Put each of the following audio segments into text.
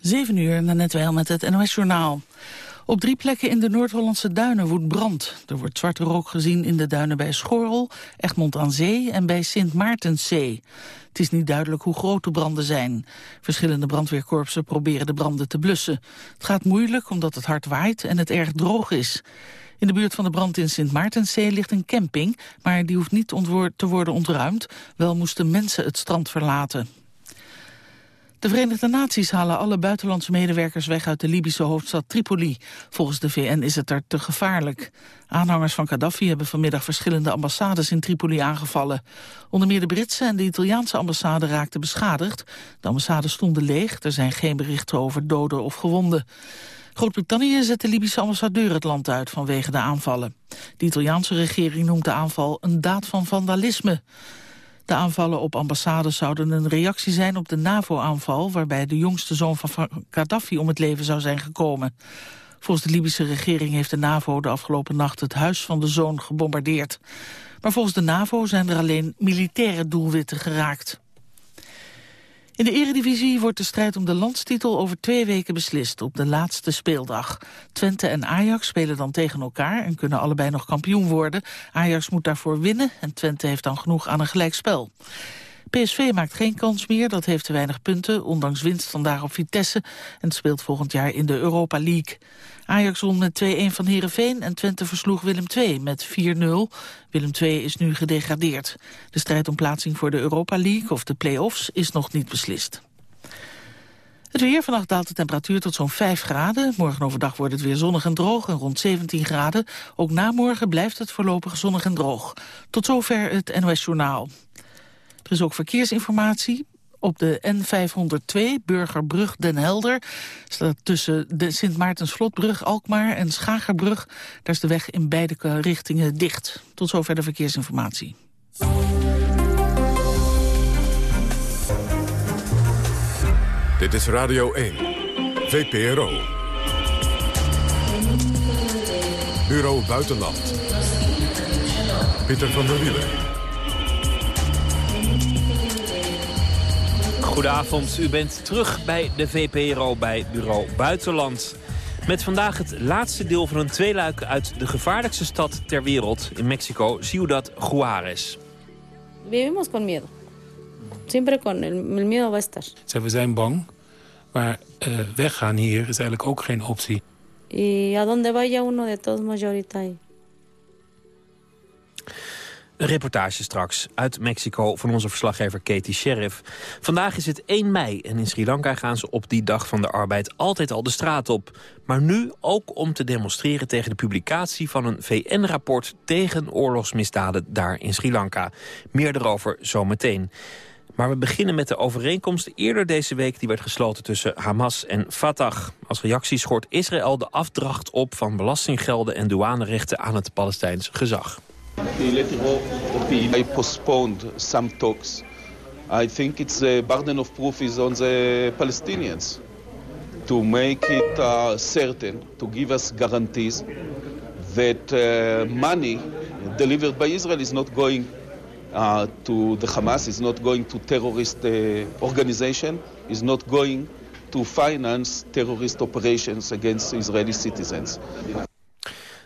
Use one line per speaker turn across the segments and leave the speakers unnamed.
7 uur, net wel met het NOS Journaal. Op drie plekken in de Noord-Hollandse duinen woedt brand. Er wordt zwarte rook gezien in de duinen bij Schorrel, Egmond aan Zee en bij Sint Maartenszee. Het is niet duidelijk hoe groot de branden zijn. Verschillende brandweerkorpsen proberen de branden te blussen. Het gaat moeilijk omdat het hard waait en het erg droog is. In de buurt van de brand in Sint Maartenszee ligt een camping, maar die hoeft niet te worden ontruimd. Wel moesten mensen het strand verlaten. De Verenigde Naties halen alle buitenlandse medewerkers weg uit de Libische hoofdstad Tripoli. Volgens de VN is het daar te gevaarlijk. Aanhangers van Gaddafi hebben vanmiddag verschillende ambassades in Tripoli aangevallen. Onder meer de Britse en de Italiaanse ambassade raakten beschadigd. De ambassades stonden leeg, er zijn geen berichten over doden of gewonden. Groot-Brittannië zet de Libische ambassadeur het land uit vanwege de aanvallen. De Italiaanse regering noemt de aanval een daad van vandalisme. De aanvallen op ambassades zouden een reactie zijn op de NAVO-aanval... waarbij de jongste zoon van Gaddafi om het leven zou zijn gekomen. Volgens de Libische regering heeft de NAVO de afgelopen nacht... het huis van de zoon gebombardeerd. Maar volgens de NAVO zijn er alleen militaire doelwitten geraakt. In de eredivisie wordt de strijd om de landstitel over twee weken beslist op de laatste speeldag. Twente en Ajax spelen dan tegen elkaar en kunnen allebei nog kampioen worden. Ajax moet daarvoor winnen en Twente heeft dan genoeg aan een gelijkspel. PSV maakt geen kans meer, dat heeft te weinig punten, ondanks winst vandaag op Vitesse en speelt volgend jaar in de Europa League. Ajax won met 2-1 van Heerenveen en Twente versloeg Willem II met 4-0. Willem II is nu gedegradeerd. De strijd om plaatsing voor de Europa League of de play-offs is nog niet beslist. Het weer, vannacht daalt de temperatuur tot zo'n 5 graden. Morgen overdag wordt het weer zonnig en droog en rond 17 graden. Ook na morgen blijft het voorlopig zonnig en droog. Tot zover het NOS Journaal. Er is ook verkeersinformatie. Op de N502 Burgerbrug Den Helder staat tussen de Sint Maartensvlotbrug Alkmaar en Schagerbrug. Daar is de weg in beide richtingen dicht. Tot zover de verkeersinformatie.
Dit is Radio 1, VPRO. Bureau Buitenland. Pieter van der Wielen.
Goedenavond, u bent terug bij de VPRO bij Bureau Buitenland. Met vandaag het laatste deel van een tweeluik uit de gevaarlijkste stad ter wereld in Mexico, Ciudad Juárez.
Vivimos con miedo. Siempre con el, el miedo va a estar.
we zijn bang, maar uh, weggaan hier is eigenlijk ook geen optie.
Y a donde vaya uno de todos modos ahorita
Een reportage straks uit Mexico van onze verslaggever Katie Sheriff. Vandaag is het 1 mei en in Sri Lanka gaan ze op die dag van de arbeid altijd al de straat op. Maar nu ook om te demonstreren tegen de publicatie van een VN-rapport tegen oorlogsmisdaden daar in Sri Lanka. Meer erover zometeen. Maar we beginnen met de overeenkomst eerder deze week... die werd gesloten tussen Hamas en Fatah. Als reactie schort Israël de afdracht op van belastinggelden en douanerechten aan het Palestijns gezag.
I postponed some talks. I think it's the burden of proof is on the Palestinians to make it uh, certain, to give us guarantees that uh, money delivered by Israel is not going uh, to the Hamas, is not going to terrorist uh, organization, is not going to finance terrorist operations against Israeli citizens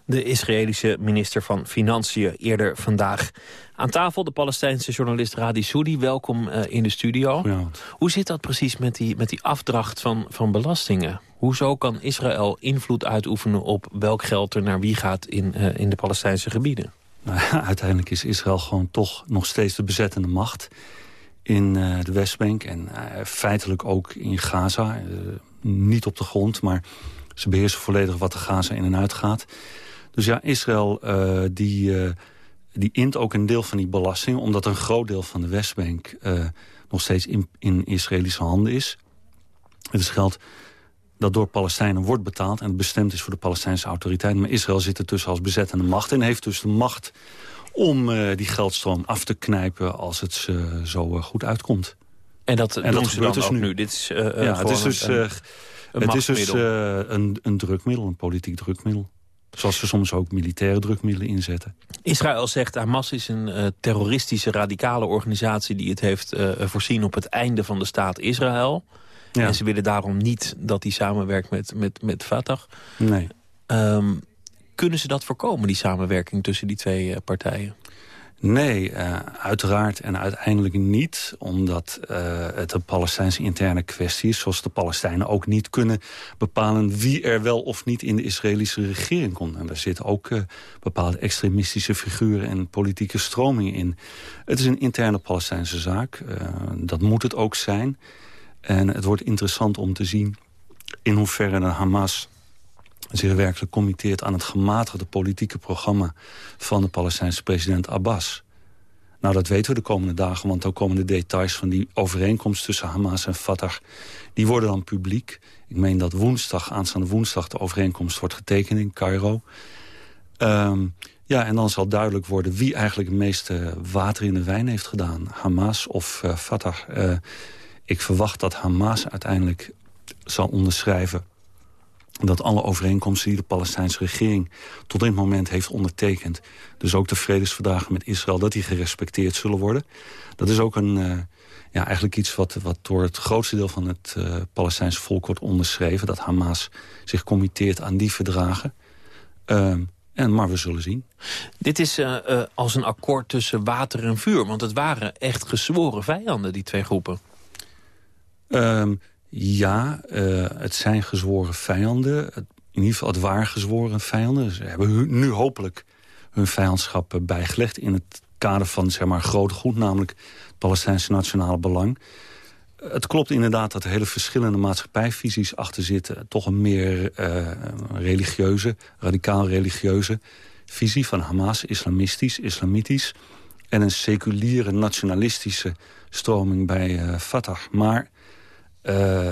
de Israëlische minister van Financiën eerder vandaag. Aan tafel de Palestijnse journalist Radi Soudi. Welkom uh, in de studio. Ja. Hoe zit dat precies met die, met die afdracht van, van belastingen? Hoezo kan Israël invloed uitoefenen op welk geld er naar wie gaat in, uh, in de Palestijnse gebieden?
Nou, uiteindelijk is Israël gewoon toch nog steeds de bezettende macht in uh, de Westbank en feitelijk ook in Gaza. niet op de grond, maar ze beheersen volledig wat de Gaza in en uit gaat. Dus ja, Israël uh, die, uh, die int ook een deel van die belasting... omdat een groot deel van de Westbank uh, nog steeds in, in Israëlische handen is. Het is geld dat door Palestijnen wordt betaald... en bestemd is voor de Palestijnse autoriteit. Maar Israël zit er tussen als bezettende macht... en heeft dus de macht om die geldstroom af te knijpen... als het zo goed uitkomt.
En dat, en dat gebeurt dus nu. nu. Dit is, ja,
het is dus, een, het is dus een, een drukmiddel, een politiek drukmiddel. Zoals ze soms ook militaire drukmiddelen inzetten.
Israël zegt Hamas is een uh, terroristische radicale organisatie... die het heeft uh, voorzien op het einde van de staat Israël. En ze willen daarom niet dat hij samenwerkt met, met, met Fatah.
Nee.
Um, kunnen ze dat voorkomen, die samenwerking tussen die twee partijen?
Nee, uh, uiteraard en uiteindelijk niet. Omdat uh, het een Palestijnse interne kwestie is. Zoals de Palestijnen ook niet kunnen bepalen... wie er wel of niet in de Israëlische regering komt. En daar zitten ook uh, bepaalde extremistische figuren... en politieke stromingen in. Het is een interne Palestijnse zaak. dat moet het ook zijn. En het wordt interessant om te zien... in hoeverre de Hamas zich werkelijk committeert aan het gematigde politieke programma van de Palestijnse president Abbas. Nou, dat weten we de komende dagen, want dan komen de details van die overeenkomst tussen Hamas en Fatah, die worden dan publiek. Ik meen dat woensdag, aanstaande woensdag, de overeenkomst wordt getekend in Cairo. Um, ja, en dan zal duidelijk worden wie eigenlijk het meeste water in de wijn heeft gedaan. Hamas of uh, Fatah. Uh, ik verwacht dat Hamas uiteindelijk zal onderschrijven dat alle overeenkomsten die de Palestijnse regering tot dit moment heeft ondertekend... dus ook de vredesverdragen met Israël, dat die gerespecteerd zullen worden. Dat is ook een, uh, ja, eigenlijk iets wat, wat door het grootste deel van het uh, Palestijnse volk wordt onderschreven. Dat Hamas zich committeert aan die verdragen. Uh, en, maar we zullen zien.
Dit is uh, als een akkoord tussen water en vuur. Want het waren echt gezworen vijanden, die twee groepen.
Um, ja, uh, het zijn gezworen vijanden. In ieder geval, het waren gezworen vijanden. Ze hebben nu hopelijk hun vijandschap bijgelegd... in het kader van zeg maar, groot goed, namelijk het Palestijnse nationale belang. Het klopt inderdaad dat er hele verschillende maatschappijvisies achter zitten. Toch een meer uh, religieuze, radicaal religieuze visie van Hamas, islamistisch, islamitisch. En een seculiere, nationalistische stroming bij Fatah. Maar uh,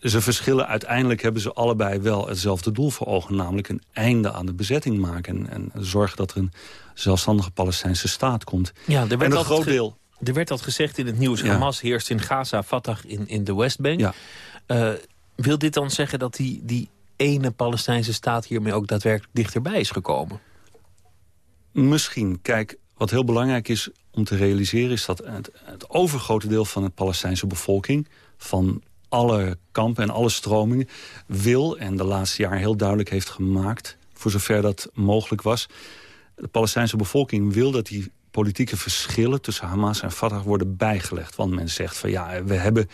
ze verschillen. Uiteindelijk hebben ze allebei wel hetzelfde doel voor ogen. Namelijk een einde aan de bezetting maken. En, en zorgen dat er een zelfstandige Palestijnse staat komt.
Ja, er werd en een groot deel... Er werd al gezegd in het nieuws. Ja. Hamas heerst in Gaza, Fatah in, in de Westbank. Ja. Uh, wil dit dan zeggen dat die, die ene Palestijnse staat hiermee ook daadwerkelijk dichterbij is gekomen?
Misschien. Kijk, wat heel belangrijk is om te realiseren... is dat het, het overgrote deel van de Palestijnse bevolking van alle kampen en alle stromingen wil... en de laatste jaren heel duidelijk heeft gemaakt... voor zover dat mogelijk was... de Palestijnse bevolking wil dat die politieke verschillen... tussen Hamas en Fatah worden bijgelegd. Want men zegt van ja, we hebben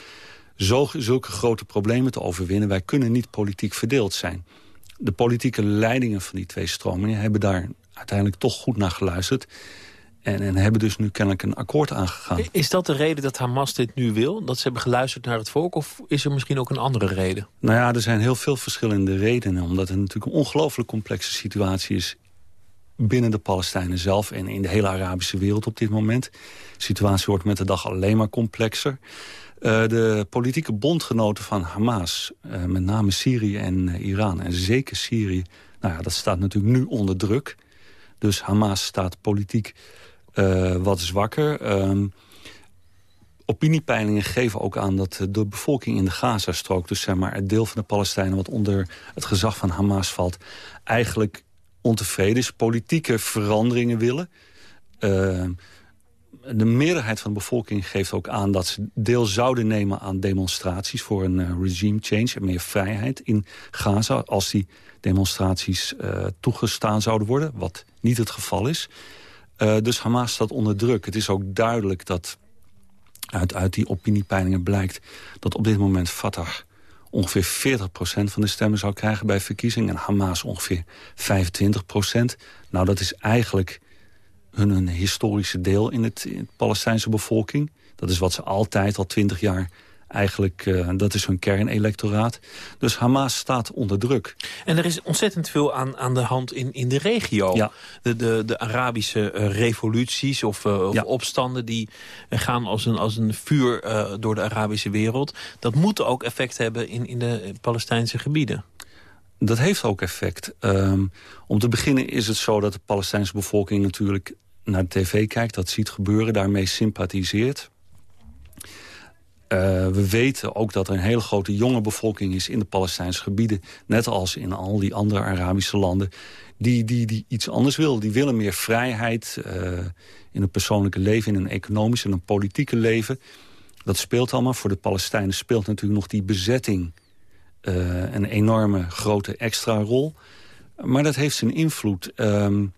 zo, zulke grote problemen te overwinnen... wij kunnen niet politiek verdeeld zijn. De politieke leidingen van die twee stromingen hebben daar uiteindelijk toch goed naar geluisterd... En, en hebben dus nu kennelijk een akkoord aangegaan.
Is dat de reden dat Hamas dit nu wil? Dat ze hebben geluisterd naar het volk? Of is er misschien ook een andere reden?
Nou ja, er zijn heel veel verschillende redenen. Omdat het natuurlijk een ongelooflijk complexe situatie is binnen de Palestijnen zelf en in de hele Arabische wereld op dit moment. De situatie wordt met de dag alleen maar complexer. Uh, de politieke bondgenoten van Hamas, uh, met name Syrië en uh, Iran en zeker Syrië... nou ja, dat staat natuurlijk nu onder druk. Dus Hamas staat politiek wat zwakker. Um, opiniepeilingen geven ook aan dat de bevolking in de Gazastrook... dus zeg maar het deel van de Palestijnen wat onder het gezag van Hamas valt... eigenlijk ontevreden is, politieke veranderingen willen. Uh, de meerderheid van de bevolking geeft ook aan dat ze deel zouden nemen aan demonstraties... voor een uh, regime change en meer vrijheid in Gaza... als die demonstraties uh, toegestaan zouden worden, wat niet het geval is... Uh, dus Hamas staat onder druk. Het is ook duidelijk dat uit, uit die opiniepeilingen blijkt... dat op dit moment Fatah ongeveer 40% van de stemmen zou krijgen bij verkiezingen... en Hamas ongeveer 25%. Nou, dat is eigenlijk hun een historische deel in het, in het Palestijnse bevolking. Dat is wat ze altijd al 20 jaar Eigenlijk, uh, dat is hun kernelectoraat. Dus Hamas staat onder druk.
En er is ontzettend veel aan, aan de hand in, in de regio. Ja. De, de, de Arabische uh, revoluties of, uh, of ja. opstanden... die gaan als een, als een vuur door de Arabische wereld. Dat moet ook effect hebben in, in de Palestijnse gebieden.
Dat heeft ook effect. Um, om te beginnen is het zo dat de Palestijnse bevolking natuurlijk naar de tv kijkt... dat ziet gebeuren, daarmee sympathiseert... Uh, we weten ook dat er een hele grote jonge bevolking is in de Palestijnse gebieden. Net als in al die andere Arabische landen. Die, die, die iets anders willen. Die willen meer vrijheid uh, in het persoonlijke leven, in een economisch en een politieke leven. Dat speelt allemaal. Voor de Palestijnen speelt natuurlijk nog die bezetting... Uh, een enorme grote extra rol. Maar dat heeft zijn invloed. Um,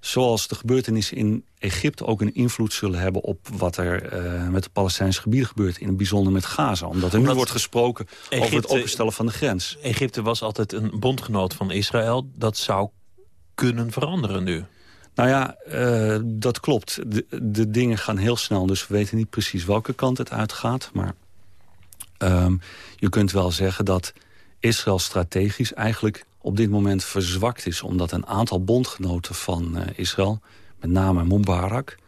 zoals de gebeurtenissen in Egypte ook een invloed zullen hebben... op wat er uh, met de Palestijnse gebieden gebeurt. In het bijzonder met Gaza. Omdat er nu wordt gesproken Egypte, over het openstellen van de grens.
Egypte was altijd een bondgenoot van Israël. Dat zou kunnen veranderen nu.
Nou ja, uh, dat klopt. De, de, dingen gaan heel snel, dus we weten niet precies welke kant het uitgaat. Maar um, je kunt wel zeggen dat Israël strategisch eigenlijk op dit moment verzwakt is... omdat een aantal bondgenoten van uh, Israël, met name Mubarak...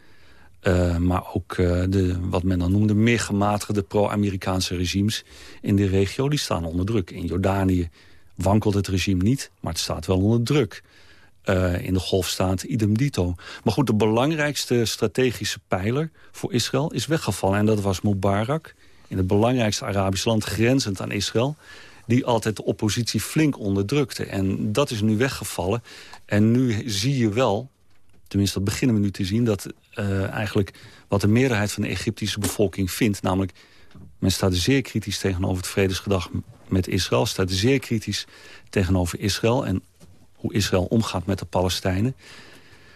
Uh, maar ook uh, de, wat men dan noemde meer gematigde pro-Amerikaanse regimes in de regio... die staan onder druk. In Jordanië wankelt het regime niet, maar het staat wel onder druk. In de golfstaat idem dito. Maar goed, de belangrijkste strategische pijler voor Israël is weggevallen. En dat was Mubarak, in het belangrijkste Arabisch land grenzend aan Israël die altijd de oppositie flink onderdrukte. En dat is nu weggevallen. En nu zie je wel, tenminste dat beginnen we nu te zien... dat uh, eigenlijk wat de meerderheid van de Egyptische bevolking vindt... namelijk, men staat zeer kritisch tegenover het vredesgedag met Israël... staat zeer kritisch tegenover Israël... en hoe Israël omgaat met de Palestijnen...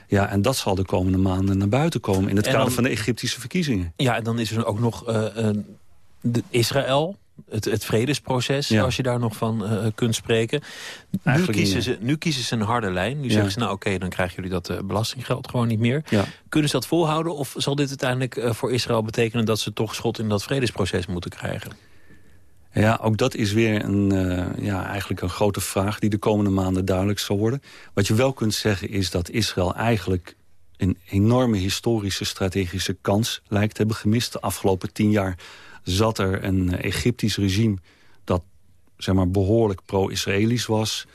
Ja, en dat zal de komende maanden naar buiten komen... in het kader van de Egyptische verkiezingen.
Ja, en dan is er ook nog uh, de Israël het, het vredesproces, als je daar nog van uh, kunt spreken. Nu kiezen, ze, nu kiezen ze een harde lijn. Nu zeggen ze, nou oké, dan krijgen jullie dat uh, belastinggeld gewoon niet meer. Kunnen ze dat volhouden of zal dit uiteindelijk uh, voor Israël betekenen... dat ze toch schot in dat vredesproces moeten krijgen?
Ja, ook dat is weer een, ja, eigenlijk een grote vraag die de komende maanden duidelijk zal worden. Wat je wel kunt zeggen is dat Israël eigenlijk een enorme historische strategische kans lijkt te hebben gemist de afgelopen tien jaar zat er een Egyptisch regime dat zeg maar, behoorlijk pro-Israëlisch was...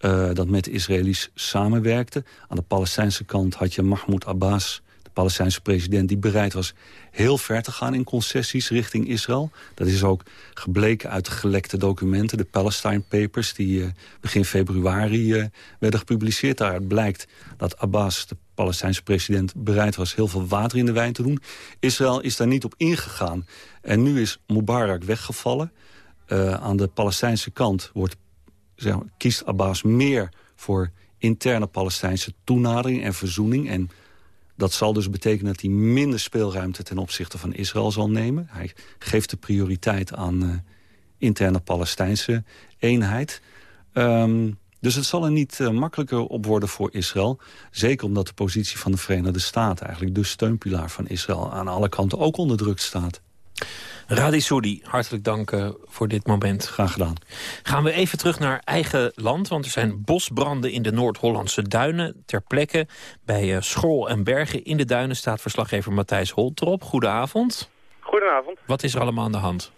Uh, dat met de Israëli's samenwerkte. Aan de Palestijnse kant had je Mahmoud Abbas, Palestijnse president... die bereid was heel ver te gaan in concessies richting Israël. Dat is ook gebleken uit de gelekte documenten, de Palestine Papers... die uh, begin februari uh, werden gepubliceerd. Daaruit blijkt dat Abbas, de Palestijnse president bereid was heel veel water in de wijn te doen. Israël is daar niet op ingegaan. En nu is Mubarak weggevallen. Uh, aan de Palestijnse kant wordt, zeg maar, kiest Abbas meer voor interne Palestijnse toenadering en verzoening. En dat zal dus betekenen dat hij minder speelruimte ten opzichte van Israël zal nemen. Hij geeft de prioriteit aan uh, interne Palestijnse eenheid. Um, dus het zal er niet uh, makkelijker op worden voor Israël. Zeker omdat de positie van de Verenigde Staten... eigenlijk de steunpilaar van Israël aan alle kanten ook onder druk staat.
Radi Soudi, hartelijk dank uh, voor dit moment.
Graag gedaan.
Gaan we even terug naar eigen land, want er zijn bosbranden in de Noord-Hollandse duinen. Ter plekke bij uh, Schorl en Bergen in de duinen staat verslaggever Matthijs Holtrop. Goedenavond.
Goedenavond.
Wat is er allemaal aan de hand?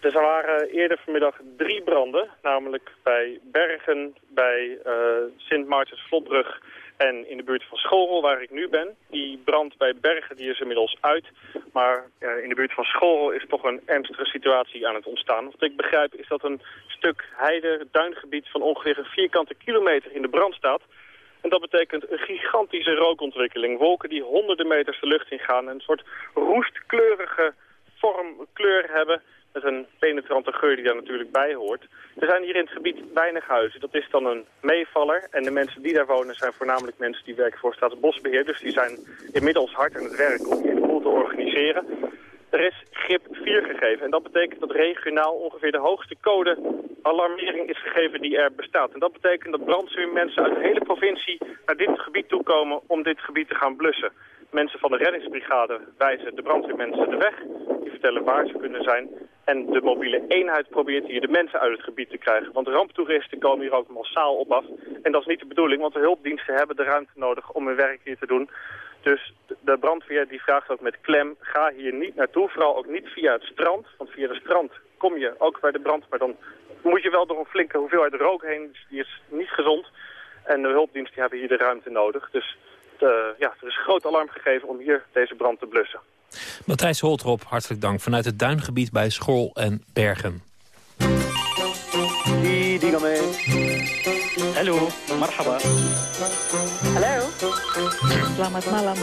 Er waren eerder vanmiddag drie branden, namelijk bij Bergen, bij uh, Sint Maartens Vlotbrug en in de buurt van Schorrel, waar ik nu ben. Die brand bij Bergen die is inmiddels uit, maar in de buurt van Schorrel is toch een ernstige situatie aan het ontstaan. Wat ik begrijp is dat een stuk heide, duingebied van ongeveer een vierkante kilometer in de brand staat. En dat betekent een gigantische rookontwikkeling. Wolken die honderden meters de lucht ingaan en een soort roestkleurige vorm, kleur hebben met een penetrante geur die daar natuurlijk bij hoort. Er zijn hier in het gebied weinig huizen. Dat is dan een meevaller. En de mensen die daar wonen zijn voornamelijk mensen die werken voor Staatsbosbeheer. Dus die zijn inmiddels hard aan het werk om hier boel te organiseren. Er is GIP 4 gegeven. En dat betekent dat regionaal ongeveer de hoogste code alarmering is gegeven die er bestaat. En dat betekent dat brandweermensen uit de hele provincie naar dit gebied toekomen om dit gebied te gaan blussen. Mensen van de reddingsbrigade wijzen de brandweermensen de weg. Die vertellen waar ze kunnen zijn. En de mobiele eenheid probeert hier de mensen uit het gebied te krijgen. Want ramptoeristen komen hier ook massaal op af. En dat is niet de bedoeling, want de hulpdiensten hebben de ruimte nodig om hun werk hier te doen. Dus de brandweer die vraagt ook met klem, ga hier niet naartoe. Vooral ook niet via het strand, want via het strand kom je ook bij de brand. Maar dan moet je wel door een flinke hoeveelheid rook heen. Dus die is niet gezond. En de hulpdiensten hebben hier de ruimte nodig. Dus uh, ja, er is groot alarm gegeven om hier deze brand te blussen.
Matthijs Holtrop, hartelijk dank. Vanuit het duingebied bij Schorl en Bergen.
Hallo, marhaba.
Hallo. Selamat malam.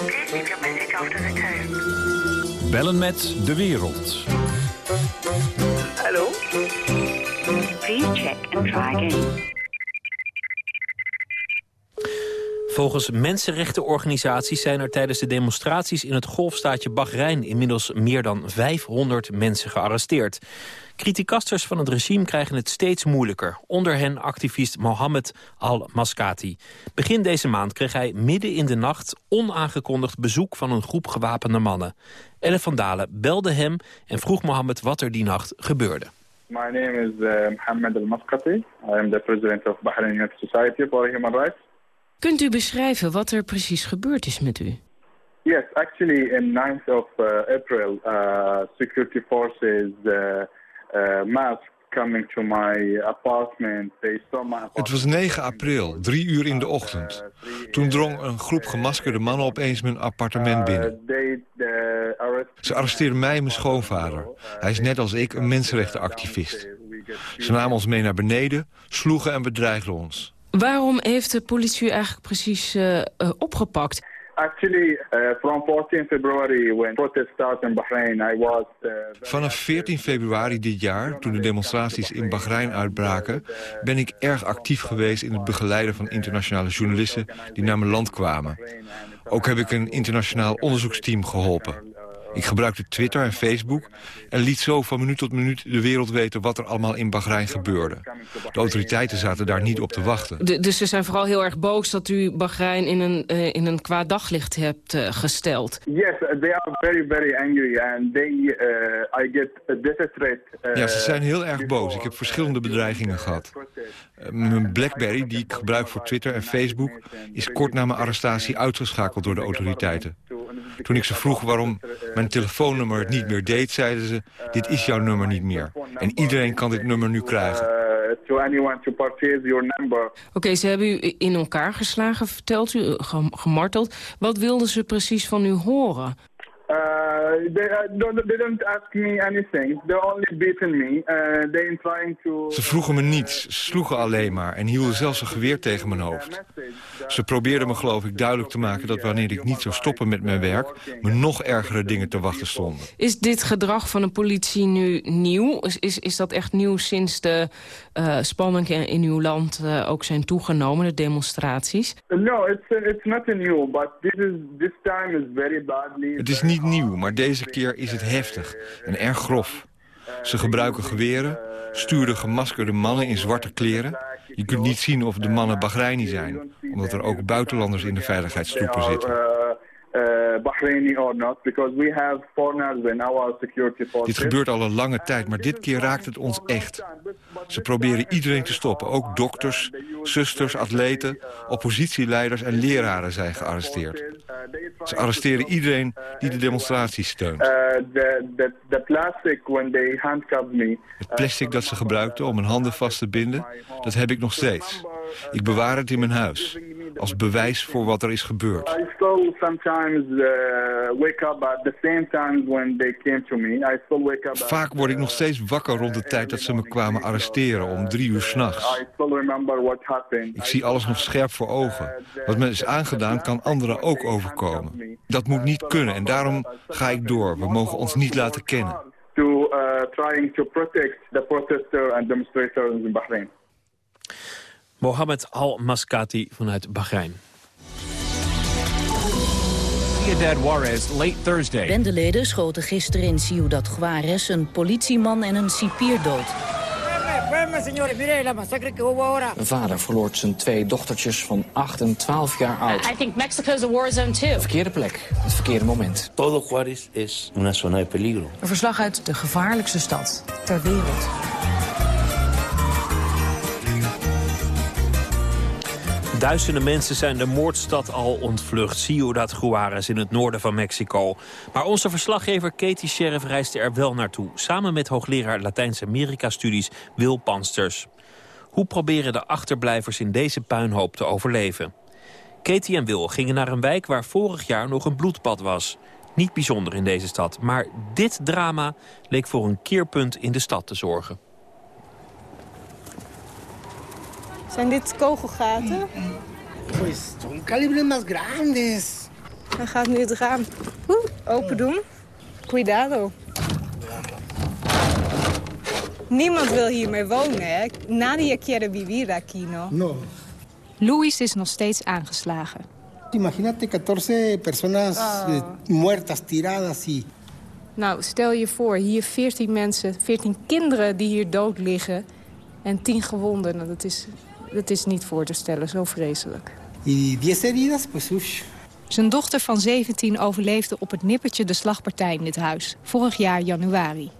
Bellen met de wereld.
Hallo? Please check and try again.
Volgens mensenrechtenorganisaties zijn er tijdens de demonstraties in het golfstaatje Bahrein inmiddels meer dan 500 mensen gearresteerd. Criticasters van het regime krijgen het steeds moeilijker. Onder hen activist Mohammed al-Maskati. Begin deze maand kreeg hij midden in de nacht onaangekondigd bezoek van een groep gewapende mannen. Elle van Dalen belde hem en vroeg Mohammed wat er die nacht gebeurde.
My name is uh, Mohammed al-Maskati. I am the president of Bahrain Youth Society for Human Rights.
Kunt u beschrijven wat er precies gebeurd is met u?
Yes, actually in 9th of uh, April, uh, security forces uh, uh, mass coming to my apartment. They saw my apartment.
Het was 9 april, drie uur in de ochtend. Toen drong een groep gemaskerde mannen opeens mijn appartement binnen.
Uh,
Ze arresteerden mij en mijn schoonvader. Hij is net als ik een mensenrechtenactivist. Ze namen ons mee naar beneden, sloegen en bedreigden ons.
Waarom heeft de politie u eigenlijk precies uh, uh, opgepakt?
Actually, uh, from 14 February, when protests started in Bahrain, I was. Uh,
Vanaf 14 februari dit jaar, toen de demonstraties in Bahrein uitbraken... ben ik erg actief geweest in het begeleiden van internationale journalisten... die naar mijn land kwamen. Ook heb ik een internationaal onderzoeksteam geholpen. Ik gebruikte Twitter en Facebook en liet zo van minuut tot minuut de wereld weten wat er allemaal in Bahrein gebeurde. De autoriteiten zaten daar niet op te wachten.
De, dus ze zijn vooral heel erg boos dat u Bahrein in een, uh, in een kwaad daglicht hebt uh, gesteld.
Yes, they are very, very angry and they, uh, I get a death threat.
ja, ze zijn heel erg boos. Ik heb verschillende bedreigingen gehad. mijn Blackberry, die ik gebruik voor Twitter en Facebook, is kort na mijn arrestatie uitgeschakeld door de autoriteiten. Toen ik ze vroeg waarom mijn telefoonnummer het niet meer deed, zeiden ze... dit is jouw nummer niet meer. En iedereen kan dit nummer nu krijgen.
Oké, okay, ze hebben u in elkaar geslagen, vertelt u, gemarteld. Wat wilden ze precies van u horen?
Uh, they, uh, they don't ask me anything. They only beaten me. Uh, they trying to...
Ze vroegen me niets, ze sloegen alleen maar en hielden zelfs een geweer tegen mijn hoofd. Ze probeerden me geloof ik duidelijk te maken dat wanneer ik niet zou stoppen met mijn werk... me nog ergere dingen te wachten stonden.
Is dit gedrag van de politie nu nieuw? Is, is, is dat echt nieuw sinds de uh, spanningen in uw land uh, ook zijn toegenomen, de demonstraties?
No, it's, it's not new, but this, is, this time is very badly...
Het is niet nieuw, maar deze keer is het heftig en erg grof. Ze gebruiken geweren, sturen gemaskerde mannen in zwarte kleren. Je kunt niet zien of de mannen Bahreini zijn, omdat er ook buitenlanders in de veiligheidstroepen zitten.
Uh, Bahraini or not, because we have foreigners in our security forces.
Dit gebeurt al een lange tijd, maar dit keer raakt het ons echt. Ze proberen iedereen te stoppen, ook dokters, zusters, atleten, oppositieleiders en leraren zijn gearresteerd. Ze arresteren iedereen die de demonstratie steunt. Het plastic dat ze gebruikten om hun handen vast te binden, dat heb ik nog steeds. Ik bewaar het in mijn huis, als bewijs voor wat er is gebeurd. Vaak word ik nog steeds wakker rond de tijd dat ze me kwamen arresteren om drie uur s'nachts. Ik zie alles nog scherp voor ogen. Wat me is aangedaan kan anderen ook overkomen. Dat moet niet kunnen en daarom ga ik door. We mogen ons niet laten kennen.
To, uh, trying to protect the protester and demonstrators in Bahrain.
Mohammed al-Maskati vanuit Bahrein.
Juarez late Thursday.
Bendeleden schoten gisteren in Ciudad Juarez een politieman en een cipier dood.
Een vader verloor zijn twee dochtertjes van 8 en 12 jaar oud.
I think Mexico is a war zone too.
De verkeerde plek, het verkeerde moment.
Todo Juarez is una zona de peligro.
Een verslag uit de gevaarlijkste stad ter wereld.
Duizenden mensen zijn de moordstad al ontvlucht. Ciudad Juarez in het noorden van Mexico. Maar onze verslaggever Katie Sheriff reisde er wel naartoe. Samen met hoogleraar Latijns-Amerika-studies Wil Pansters. Hoe proberen de achterblijvers in deze puinhoop te overleven? Katie en Wil gingen naar een wijk waar vorig jaar nog een bloedbad was. Niet bijzonder in deze stad, maar dit drama leek voor een keerpunt in de stad te zorgen.
Zijn dit kogelgaten?
Pues son calibres más grandes.
Hij gaat nu het raam open doen. Cuidado. Niemand wil hier meer wonen, hè? Nadie quiere vivir aquí, no?
No.
Louis is nog steeds aangeslagen.
Imagínate 14 personas eh, muertas, tiradas y...
Nou, stel je voor, hier 14 mensen, 14 kinderen die hier dood liggen... en 10 gewonden. Nou, dat, is, dat is niet voor te stellen, zo vreselijk.
Y 10 heridas, pues uff.
Zijn dochter van 17 overleefde op het nippertje de slagpartij in dit huis. Vorig jaar januari.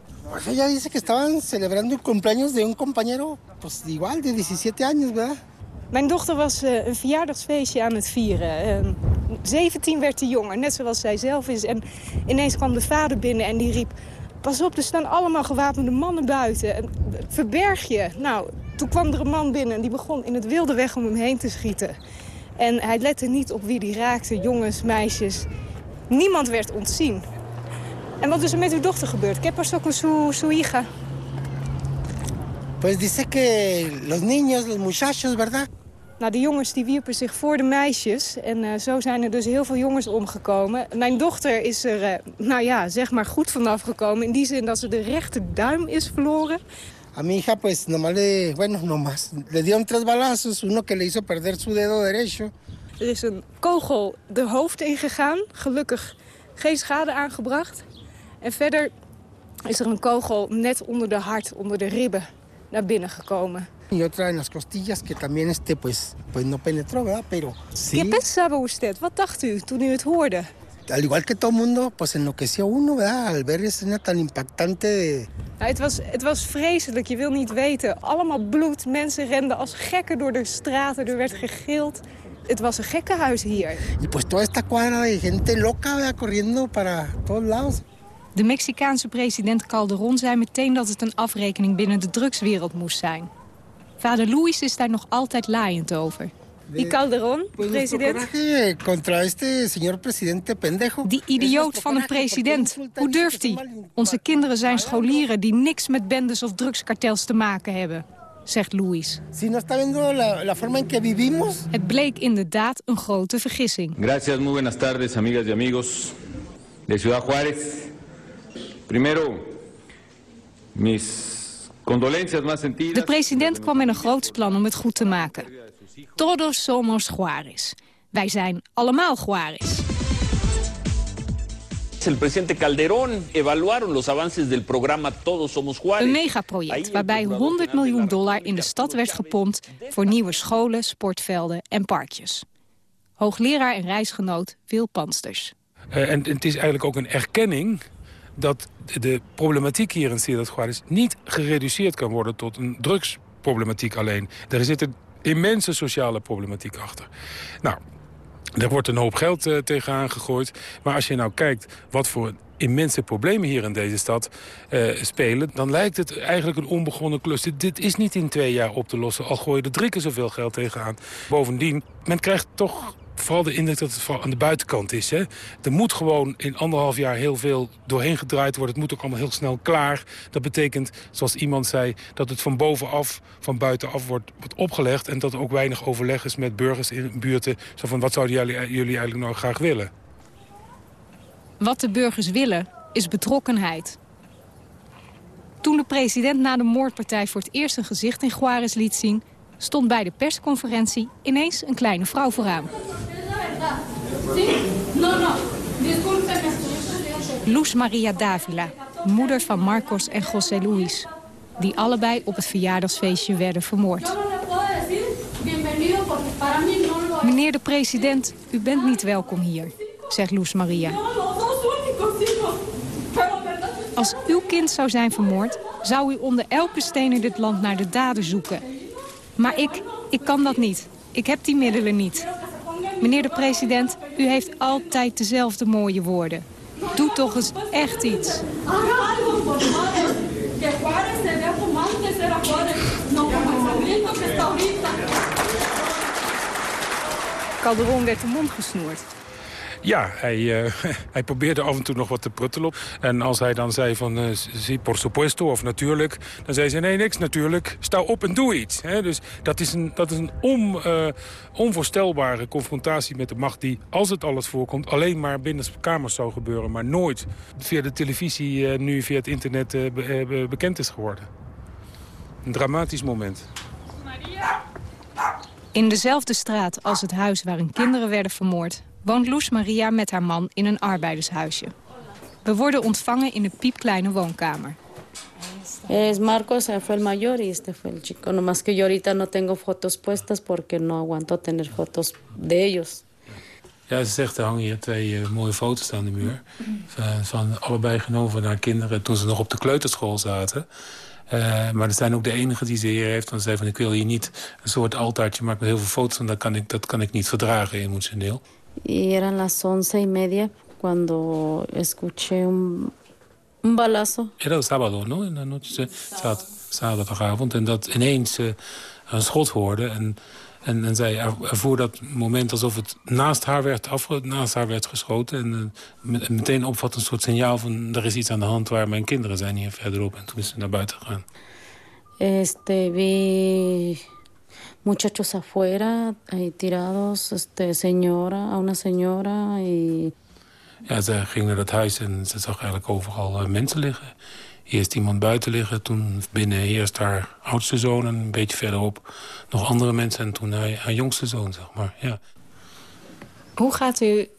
Ella dice que estaban celebrando el cumpleaños de un compañero, pues igual, de 17 años, ¿verdad?
Mijn dochter was eh, een verjaardagsfeestje aan het vieren. Eh, 17 werd de jongen, net zoals zij zelf is. En ineens kwam de vader binnen en die riep... Pas op, er staan allemaal gewapende mannen buiten. En, verberg je. Nou, toen kwam er een man binnen en die begon in het wilde weg om hem heen te schieten. En hij lette niet op wie die raakte, jongens, meisjes. Niemand werd ontzien. En wat is er met uw dochter gebeurd? ¿Qué pasó con su, su hija?
Pues dice que los niños, los muchachos, ¿verdad?
Nou, de jongens die wierpen zich voor de meisjes. En eh, zo zijn er dus heel veel jongens omgekomen. Mijn dochter is er, eh, nou ja, zeg maar goed vanaf gekomen. In die zin dat ze de rechterduim is verloren.
A mi hija, pues, nomás le, bueno, nomás, le dieron tres balazos. Uno que le hizo perder su dedo derecho.
Er is een kogel de hoofd ingegaan. Gelukkig geen schade aangebracht. En verder is er een kogel net onder de hart, onder de ribben, naar binnen gekomen.
Y otra en las costillas que también, este, pues, pues no penetró, ¿verdad? Pero
¿Qué pensaba usted? Wat dacht u toen u het hoorde?
Al igual que todo mundo, pues enloqueció uno, ¿verdad? Al ver esa escena tan impactante de...
Het, was, het was vreselijk, je wil niet weten. Allemaal bloed, mensen renden als gekken door de straten, er werd gegild. Het was een gekkenhuis hier.
Y pues toda esta cuadra de gente loca, ¿verdad? Corriendo para todos lados.
De Mexicaanse president Calderon zei meteen dat het een afrekening binnen de drugswereld moest zijn. Vader Luis is daar nog altijd laaiend over.
Die Calderon,
Pues
president?
contra este señor presidente pendejo.
Die idioot van een president. Hoe durft hij? Onze kinderen zijn scholieren die niks met bendes of drugskartels te maken hebben, zegt Luis.
Si no está viendo la, la forma en que vivimos.
Het bleek inderdaad een grote vergissing.
Gracias, muy buenas tardes, amigas y amigos de Ciudad Juárez. Primero, mis condolencias más sentidas.
De president kwam met een groot plan om het goed te maken. Todos somos Juárez. Wij zijn allemaal Juárez.
El presidente Calderón evaluaron los avances del programa Todos Somos Juárez.
Een megaproject waarbij 100 miljoen dollar in de stad werd gepompt... voor nieuwe scholen, sportvelden en parkjes. Hoogleraar en reisgenoot Wil Pansters.
Eh, en, en het is eigenlijk ook een erkenning dat de problematiek hier in Ciudad Juarez niet gereduceerd kan worden tot een drugsproblematiek alleen. Er zit een immense sociale problematiek achter. Nou, er wordt een hoop geld eh, tegenaan gegooid. Maar als je nou kijkt wat voor immense problemen hier in deze stad eh, spelen... dan lijkt het eigenlijk een onbegonnen klus. Dit, dit is niet in twee jaar op te lossen, al gooi je er drie keer zoveel geld tegenaan. Bovendien, men krijgt toch vooral de indruk dat het aan de buitenkant is. Hè? Er moet gewoon in anderhalf jaar heel veel doorheen gedraaid worden. Het moet ook allemaal heel snel klaar. Dat betekent, zoals iemand zei, dat het van bovenaf, van buitenaf wordt, opgelegd... en dat er ook weinig overleg is met burgers in buurten. Zo van, wat zouden jullie, jullie eigenlijk nou graag willen?
Wat de burgers willen, is betrokkenheid. Toen de president na de moordpartij voor het eerst een gezicht in Juarez liet zien... stond bij de persconferentie ineens een kleine vrouw vooraan. Luz Maria Davila, moeder van Marcos en José Luis... die allebei op het verjaardagsfeestje werden vermoord. Meneer de president, u bent niet welkom hier, zegt Luz Maria. Als uw kind zou zijn vermoord, zou u onder elke steen in dit land naar de dader zoeken. Maar ik, ik kan dat niet. Ik heb die middelen niet. Meneer de president, u heeft altijd dezelfde mooie woorden. Doe toch eens echt iets. Calderon werd de mond gesnoerd.
Ja, hij, uh, hij probeerde af en toe nog wat te pruttelen op. En als hij dan zei van, si por supuesto of natuurlijk... dan zei ze, nee, niks natuurlijk, sta op en doe iets. Dus dat is een, dat is een uh, onvoorstelbare confrontatie met de macht... die, als het alles voorkomt, alleen maar binnen kamers zou gebeuren... maar nooit via de televisie, nu via het internet be bekend is geworden. Een dramatisch moment.
In dezelfde straat als het huis waarin kinderen werden vermoord... woont Loes Maria met haar man in een arbeidershuisje. We worden ontvangen in een piepkleine woonkamer.
Es Marcos, hij fue el mayor y este fue el chico. No más que yo ahorita no tengo fotos puestas porque no aguanto tener fotos de ellos.
Ja, ze zegt, er hangen hier twee uh, mooie foto's aan de muur. Van, van allebei genomen van haar kinderen toen ze nog op de kleuterschool zaten. Uh, maar dat zijn ook de enige die ze hier heeft. Want ze zei van, ik wil hier niet een soort altaartje maken met heel veel foto's. En dat kan ik, dat kan ik niet verdragen emotioneel.
Y eran las once y media cuando escuché un, un balazo.
Era sábado, no? In de noche, zaterdagavond. En dat ineens uh, een schot hoorde. En, en, en zij ervoer dat moment alsof het naast haar werd, afge, naast haar werd geschoten. En uh, meteen opvat een soort signaal van... er is iets aan de hand waar mijn kinderen zijn hier verderop. En toen is ze naar buiten gegaan.
Este, vi muchachos afuera, ahí tirados, este, señora, a una señora. Y...
Ja, ze ging naar dat huis en ze zag eigenlijk overal uh, mensen liggen. Eerst iemand buiten liggen, toen binnen eerst haar oudste zoon... en een beetje verderop nog andere mensen en toen haar, haar jongste zoon, zeg maar. Ja.
Hoe gaat u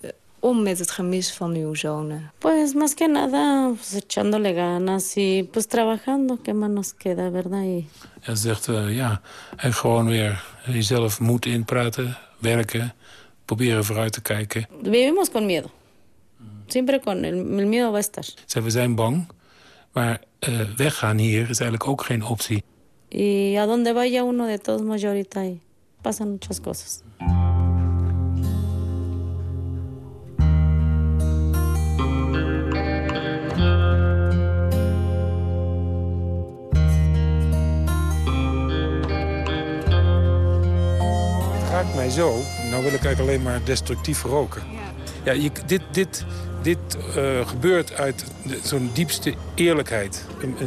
om met het gemis van uw zonen?
Pues más que nada, pues, echándole ganas y pues trabajando, que más nos queda, verdad? Y...
Ze zegt, uh, ja, en gewoon weer jezelf moed inpraten, werken, proberen vooruit te kijken.
Vivimos con miedo. Siempre con el, el miedo va a estar.
Ze, we zijn bang, maar uh, weggaan hier is eigenlijk ook geen optie.
Y a donde vaya uno de todos modos, ahorita pasan muchas cosas.
Mij zo. Nou wil ik eigenlijk alleen maar destructief roken. Ja, je, dit, dit, dit uh, gebeurt uit zo'n diepste eerlijkheid.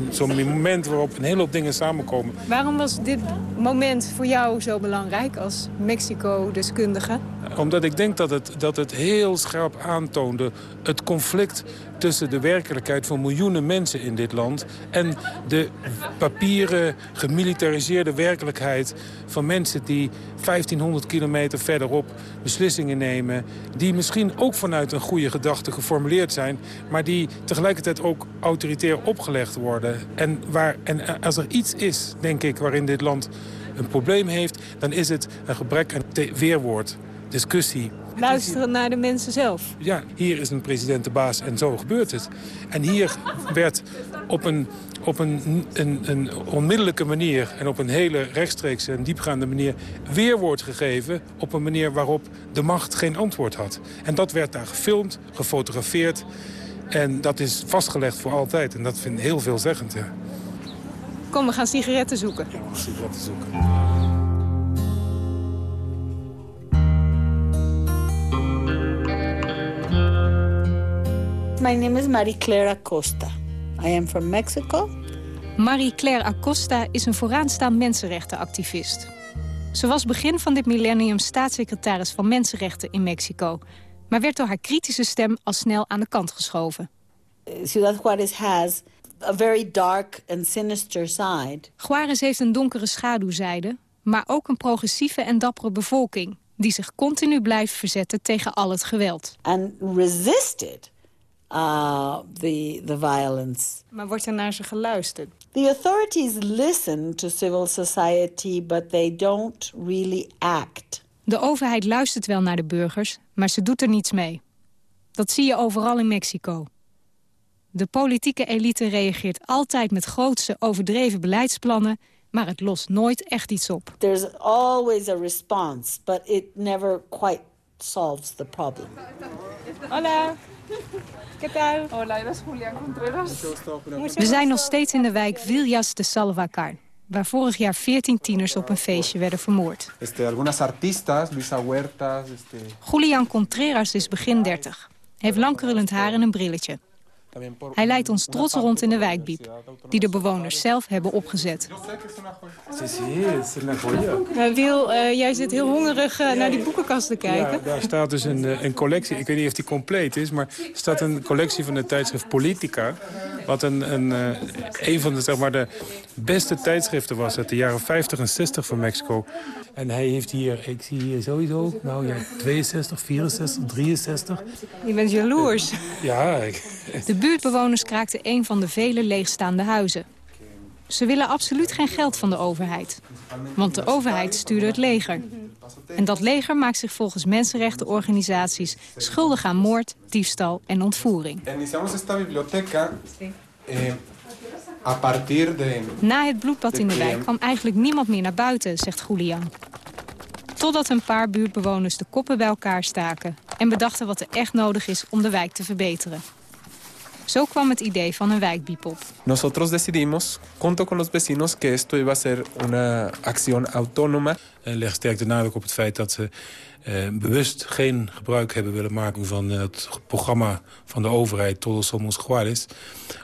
Zo'n moment waarop een hele hoop dingen samenkomen.
Waarom was dit moment voor jou zo belangrijk als Mexico-deskundige?
Omdat ik denk dat het, dat het heel scherp aantoonde het conflict tussen de werkelijkheid van miljoenen mensen in dit land... en de papieren, gemilitariseerde werkelijkheid van mensen die 1500 kilometer verderop beslissingen nemen... die misschien ook vanuit een goede gedachte geformuleerd zijn... maar die tegelijkertijd ook autoritair opgelegd worden. En, waar, en als er iets is, denk ik, waarin dit land een probleem heeft... dan is het een gebrek aan weerwoord, discussie.
Luisteren naar de mensen zelf.
Ja, hier is een president de baas en zo gebeurt het. En hier werd op een, op een, een, een onmiddellijke manier... en op een hele rechtstreekse en diepgaande manier... weerwoord gegeven op een manier waarop de macht geen antwoord had. En dat werd daar gefilmd, gefotografeerd... En dat is vastgelegd voor altijd. En dat vind ik heel veelzeggend, ja.
Kom, we gaan sigaretten zoeken.
Ja, we gaan sigaretten zoeken.
My name is Marie Claire Acosta. I am from Mexico.
Marie Claire Acosta is een vooraanstaand mensenrechtenactivist. Ze was begin van dit millennium staatssecretaris van Mensenrechten in Mexico maar werd door haar kritische stem al snel aan de kant geschoven.
Ciudad Juarez has a very dark and sinister side.
Juarez heeft een donkere schaduwzijde, maar ook een progressieve en dappere bevolking die zich continu blijft verzetten tegen al het geweld.
And resisted uh, the, the violence.
Maar wordt er naar ze geluisterd?
The authorities listen to civil society, but they don't really act.
De overheid luistert wel naar de burgers, maar ze doet er niets mee. Dat zie je overal in Mexico. De politieke elite reageert altijd met grootse, overdreven beleidsplannen... maar het lost nooit echt iets op.
There's always a response, but it never quite solves the problem.
Hola. ¿Qué tal?
Hola, Julián Contreras.
We zijn nog steeds in de wijk Villas de Salvacar... waar vorig jaar 14 tieners op een feestje werden vermoord.
Este, algunas artistas, Luisa Huertas... Este...
Julian Contreras is begin 30. Heeft langkrullend haar en een brilletje. Hij leidt ons trots rond in de wijkbiep, die de bewoners zelf hebben opgezet. Wil, uh, jij zit heel hongerig uh, naar die boekenkast te kijken.
Ja, daar staat dus een, eh, een collectie, ik weet niet of die compleet is... maar er staat een collectie van de tijdschrift Politica... wat een, een, uh, een van de, zeg maar, de beste tijdschriften was uit de jaren 50 en 60 van Mexico. En hij heeft hier, ik zie hier sowieso, nou ja, 62, 64, 63.
Je bent jaloers.
Ja. Ik...
De buurtbewoners kraakten een van de vele leegstaande huizen. Ze willen absoluut geen geld van de overheid. Want de overheid stuurde het leger. En dat leger maakt zich volgens mensenrechtenorganisaties schuldig aan moord, diefstal en ontvoering. Na het bloedbad in de wijk kwam eigenlijk niemand meer naar buiten, zegt Julian. Totdat een paar buurtbewoners de koppen bij elkaar staken... en bedachten wat er echt nodig is om de wijk te verbeteren. Zo kwam het idee van een wijkbiep
Nosotros decidimos, junto con los vecinos, que esto iba a ser una acción autónoma.
En leg sterk de nadruk op het feit dat ze eh, bewust geen gebruik hebben willen maken van het programma van de overheid Todos Somos Juarez.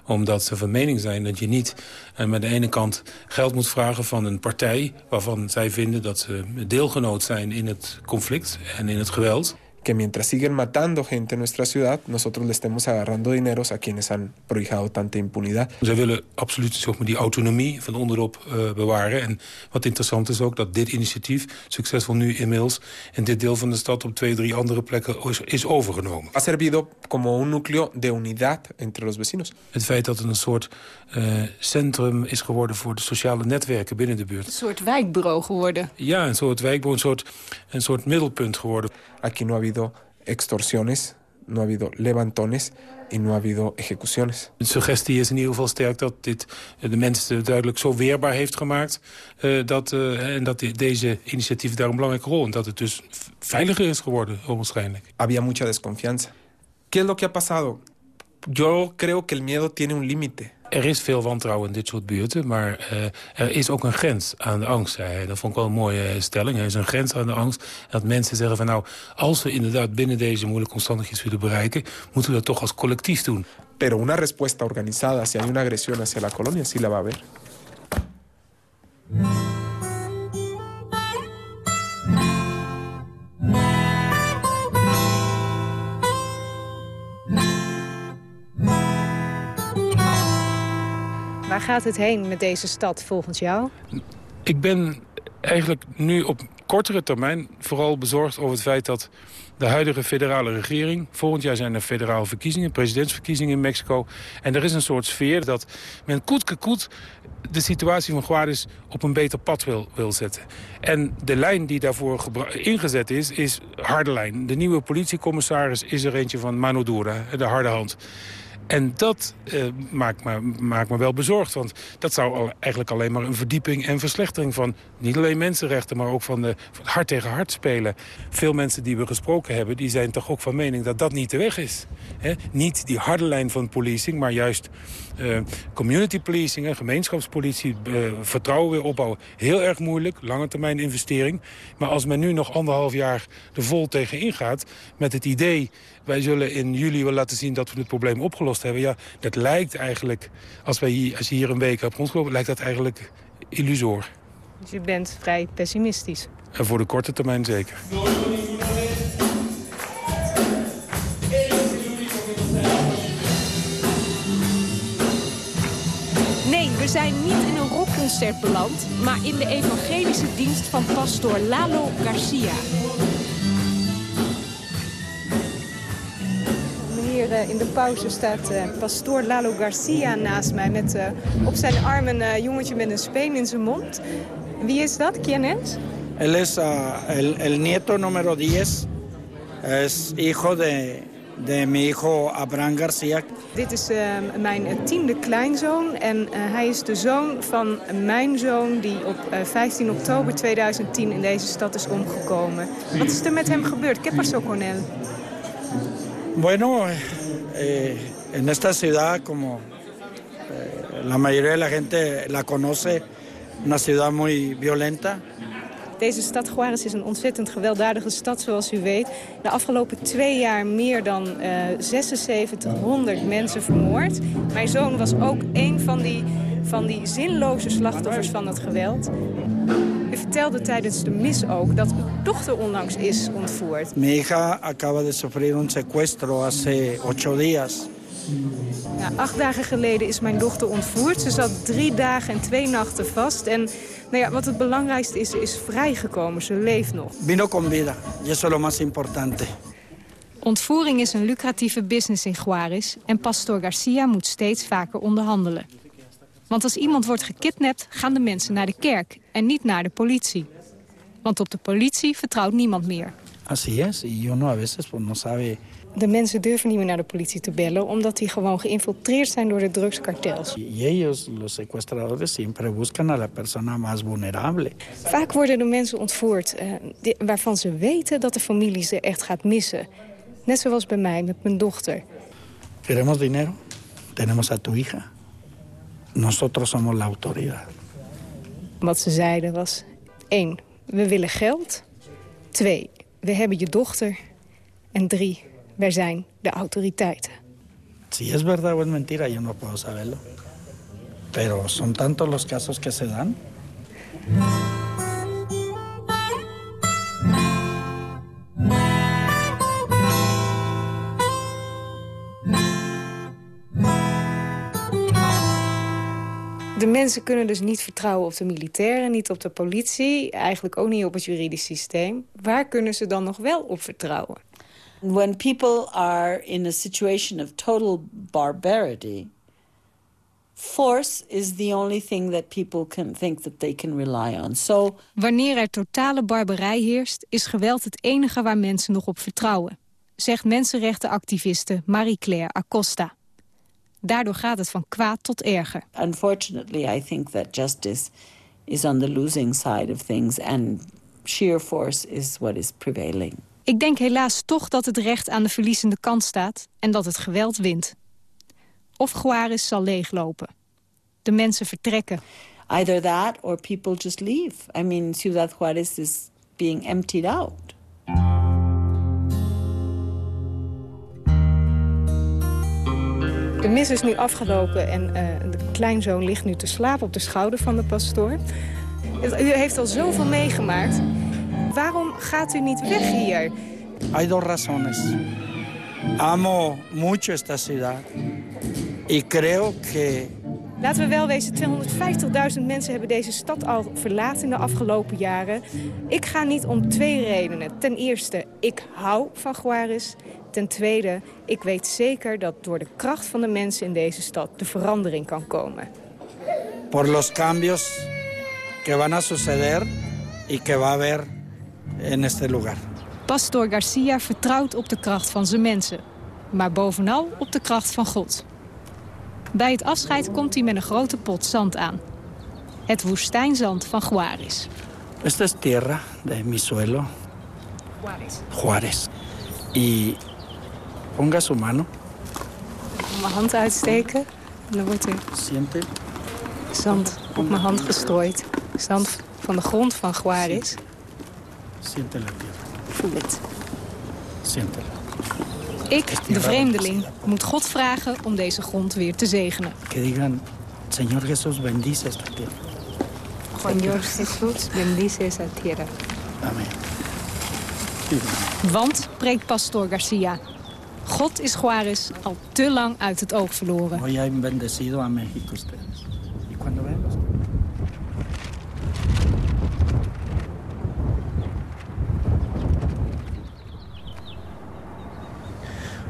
Omdat ze van mening zijn dat je niet eh, met de ene kant geld moet vragen van een partij waarvan zij vinden dat ze deelgenoot zijn in het conflict en in het geweld.
Que mientras siguen matando gente en nuestra ciudad, nosotros le estemos agarrando dineros a quienes han prohijado tanta impunidad.
Zij willen absoluut zeg maar, die autonomie van onderop uh, bewaren. En wat interessant is ook dat dit initiatief succesvol nu inmiddels in dit deel van de stad op twee, drie andere plekken is, is overgenomen.
Ha servido como un núcleo de unidad entre los vecinos.
Het feit dat het een soort uh, centrum is geworden voor de sociale netwerken binnen de buurt.
Een soort wijkbureau geworden.
Ja, een soort wijkbureau, een soort, een soort middelpunt geworden.
Aquí no habido extorsiones, no ha habido levantones y no ha habido ejecuciones.
De suggestie is in ieder geval sterk dat dit de mensen duidelijk zo weerbaar heeft gemaakt... Uh, dat, uh, en dat deze initiatieven daar een belangrijke rol... en dat het dus veiliger is geworden, waarschijnlijk.
Había mucha desconfianza. ¿Qué es lo que ha pasado? Yo creo que el miedo tiene un límite.
Er is veel wantrouwen in dit soort buurten, maar uh, er is ook een grens aan de angst. Dat vond ik wel een mooie stelling. Er is een grens aan de angst. Dat mensen zeggen van nou, als we inderdaad binnen deze moeilijke omstandigheden willen bereiken... moeten we dat toch als collectief doen.
Pero una respuesta organizada, si hay una agresión hacia la colonia, sí la va a haber.
Gaat het heen met deze stad volgens jou?
Ik ben eigenlijk nu op kortere termijn vooral bezorgd over het feit dat de huidige federale regering... volgend jaar zijn er federale verkiezingen, presidentsverkiezingen in Mexico... en er is een soort sfeer dat men koet koet de situatie van Juarez op een beter pad wil, wil zetten. En de lijn die daarvoor ingezet is, is harde lijn. De nieuwe politiecommissaris is er eentje van Mano Dura, de harde hand. En dat uh, maakt, me, maakt me wel bezorgd. Want dat zou eigenlijk alleen maar een verdieping en verslechtering van... niet alleen mensenrechten, maar ook van, de, van hart tegen hart spelen. Veel mensen die we gesproken hebben, die zijn toch ook van mening dat dat niet de weg is. Niet die harde lijn van policing, maar juist community policing... en gemeenschapspolitie, uh, vertrouwen weer opbouwen. Heel erg moeilijk, lange termijn investering. Maar als men nu nog anderhalf jaar er vol tegen ingaat... met het idee wij zullen in juli wel laten zien dat we het probleem opgelost hebben. Ja, dat lijkt eigenlijk, als, wij hier, als je hier een week hebt rondgelopen, lijkt dat eigenlijk illusor.
Dus je bent vrij pessimistisch?
En voor de korte termijn zeker.
Zijn niet in een rockconcert beland, maar in de evangelische dienst van pastoor Lalo Garcia. Hier uh, in de pauze staat uh, pastoor Lalo Garcia naast mij... met uh, op zijn arm een jongetje met een speen in zijn mond. Wie is dat? ¿Quién es?
Él es el, el nieto número 10. Es hijo de, de mi hijo Abraham Garcia.
Dit is mijn tiende kleinzoon en hij is de zoon van mijn zoon... die op 15 oktober 2010 in deze stad is omgekomen. Wat is er met hem gebeurd? ¿Qué pasó con él?
Bueno, eh, en esta ciudad, como eh, la mayoría de la gente la conoce,
una ciudad muy violenta.
Deze stad Juarez is een ontzettend gewelddadige stad, zoals u weet. De afgelopen twee jaar meer dan uh, 7600 mensen vermoord. Mijn zoon was ook een van die, van die zinloze slachtoffers van het geweld. U vertelde tijdens de mis ook dat uw dochter onlangs is ontvoerd.
Mi hija acaba de sufrir un secuestro hace ocho días.
Ja, acht dagen geleden is mijn dochter ontvoerd. Ze zat drie dagen en twee nachten vast. En nou ja, wat het belangrijkste is, ze is vrijgekomen. Ze leeft nog.
Vino con vida. Y eso es lo más importante.
Ontvoering is een lucratieve business in Juarez... en Pastor Garcia moet steeds vaker onderhandelen. Want als iemand wordt gekidnapt, gaan de mensen naar de kerk... en niet naar de politie. Want op de politie vertrouwt niemand meer.
Así es. Y uno a veces pues, no sabe
de mensen durven niet meer naar de politie te bellen... omdat die gewoon geïnfiltreerd zijn door de drugskartels.
Ellos, los secuestradores, siempre buscan a la persona más vulnerable.
Vaak worden de mensen ontvoerd die, waarvan ze weten dat de familie ze echt gaat missen. Net zoals bij mij met mijn dochter.
Queremos dinero, tenemos a tu hija. Nosotros somos la autoridad.
Wat ze zeiden was... één, we willen geld. Twee, we hebben je dochter. En drie, wij zijn de autoriteiten.
Si es verdad o es mentira, yo no puedo saberlo. Pero son tantos los casos que se dan.
De mensen kunnen dus niet vertrouwen op de militairen, niet op de politie... eigenlijk ook niet op het juridisch systeem. Waar kunnen ze dan nog wel op vertrouwen?
When people are in a situation of total barbarity, force is the only thing that people can think that they can rely on. So,
Wanneer er totale barbarij heerst, is geweld het enige waar mensen nog op vertrouwen, zegt mensenrechtenactiviste Marie-Claire Acosta. Daardoor gaat het van kwaad tot erger.
Unfortunately, I think that justice is on the losing side of things and sheer force is what is prevailing.
Ik denk helaas toch dat het recht aan de verliezende kant staat en dat het geweld wint. Of Juarez zal leeglopen. De mensen vertrekken.
Either that or people just leave. I mean, Ciudad Juarez is being emptied out.
De mis is nu afgelopen en uh, de kleinzoon ligt nu te slapen op de schouder van de pastoor. U heeft al zoveel meegemaakt. Waarom gaat u niet weg hier?
Hay dos razones. Amo mucho esta ciudad. Y creo que...
Laten we wel wezen, 250.000 mensen hebben deze stad al verlaten in de afgelopen jaren. Ik ga niet om twee redenen. Ten eerste, ik hou van Juarez. Ten tweede, ik weet zeker dat door de kracht van de mensen in deze stad de verandering kan komen.
Por los cambios que van a suceder y que va a haber en este lugar.
Pastor Garcia vertrouwt op de kracht van zijn mensen. Maar bovenal op de kracht van God. Bij het afscheid komt hij met een grote pot zand aan. Het woestijnzand van Juarez.
Esta es tierra de mi suelo.
Juarez.
Juarez. Y ponga su mano.
Mijn hand uitsteken. En dan wordt er zand op mijn hand gestrooid. Zand van de grond van Juarez.
Siente la tierra.
Voel het.
Siéntela.
Ik, de vreemdeling, moet God vragen om deze grond weer te zegenen.
Que digan, Señor Jesús, bendice esta tierra.
Señor Jesús, bendice esa tierra.
Amén.
Want, preekt pastoor Garcia, God is Juarez al te lang uit het oog verloren.
Hoy bendecido a México ustedes. Y cuando vemos...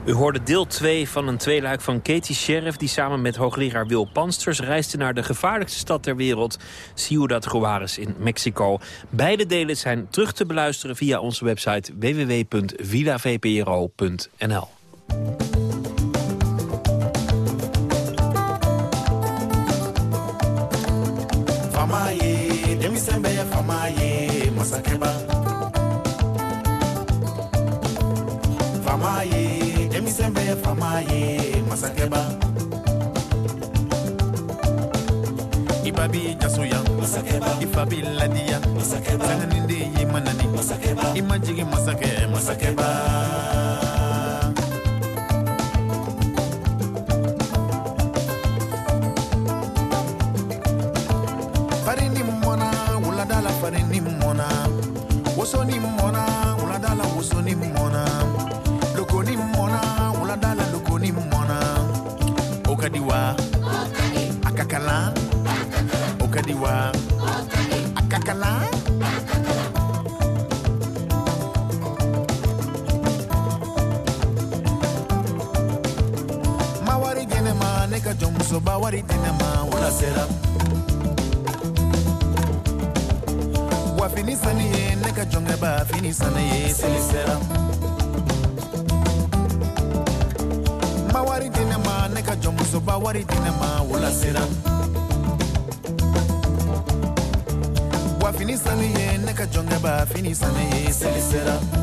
U hoorde deel 2 van een tweeluik van Katie Sheriff... die samen met hoogleraar Wil Pansters reisde naar de gevaarlijkste stad ter wereld... Ciudad Juarez in Mexico. Beide delen zijn terug te beluisteren via onze website www.villavpro.nl.
fama ye masakɛba i ba. masakeba. jasoya i fa b'i ladiya sanganinden ye ma nani i ma jigi farini mɔna wosonin mɔna wuladala wosonin mɔna jɔnmusoba wari di ne ma wula sera wa fini sani ye ne ka jɔnkɛba fini sani ye seli sera ma wari di ne ma ne ka jɔnmusoba wari di ne ma wula sera wa fini sani ye ne ka jɔnkɛba fini sani ye seli sera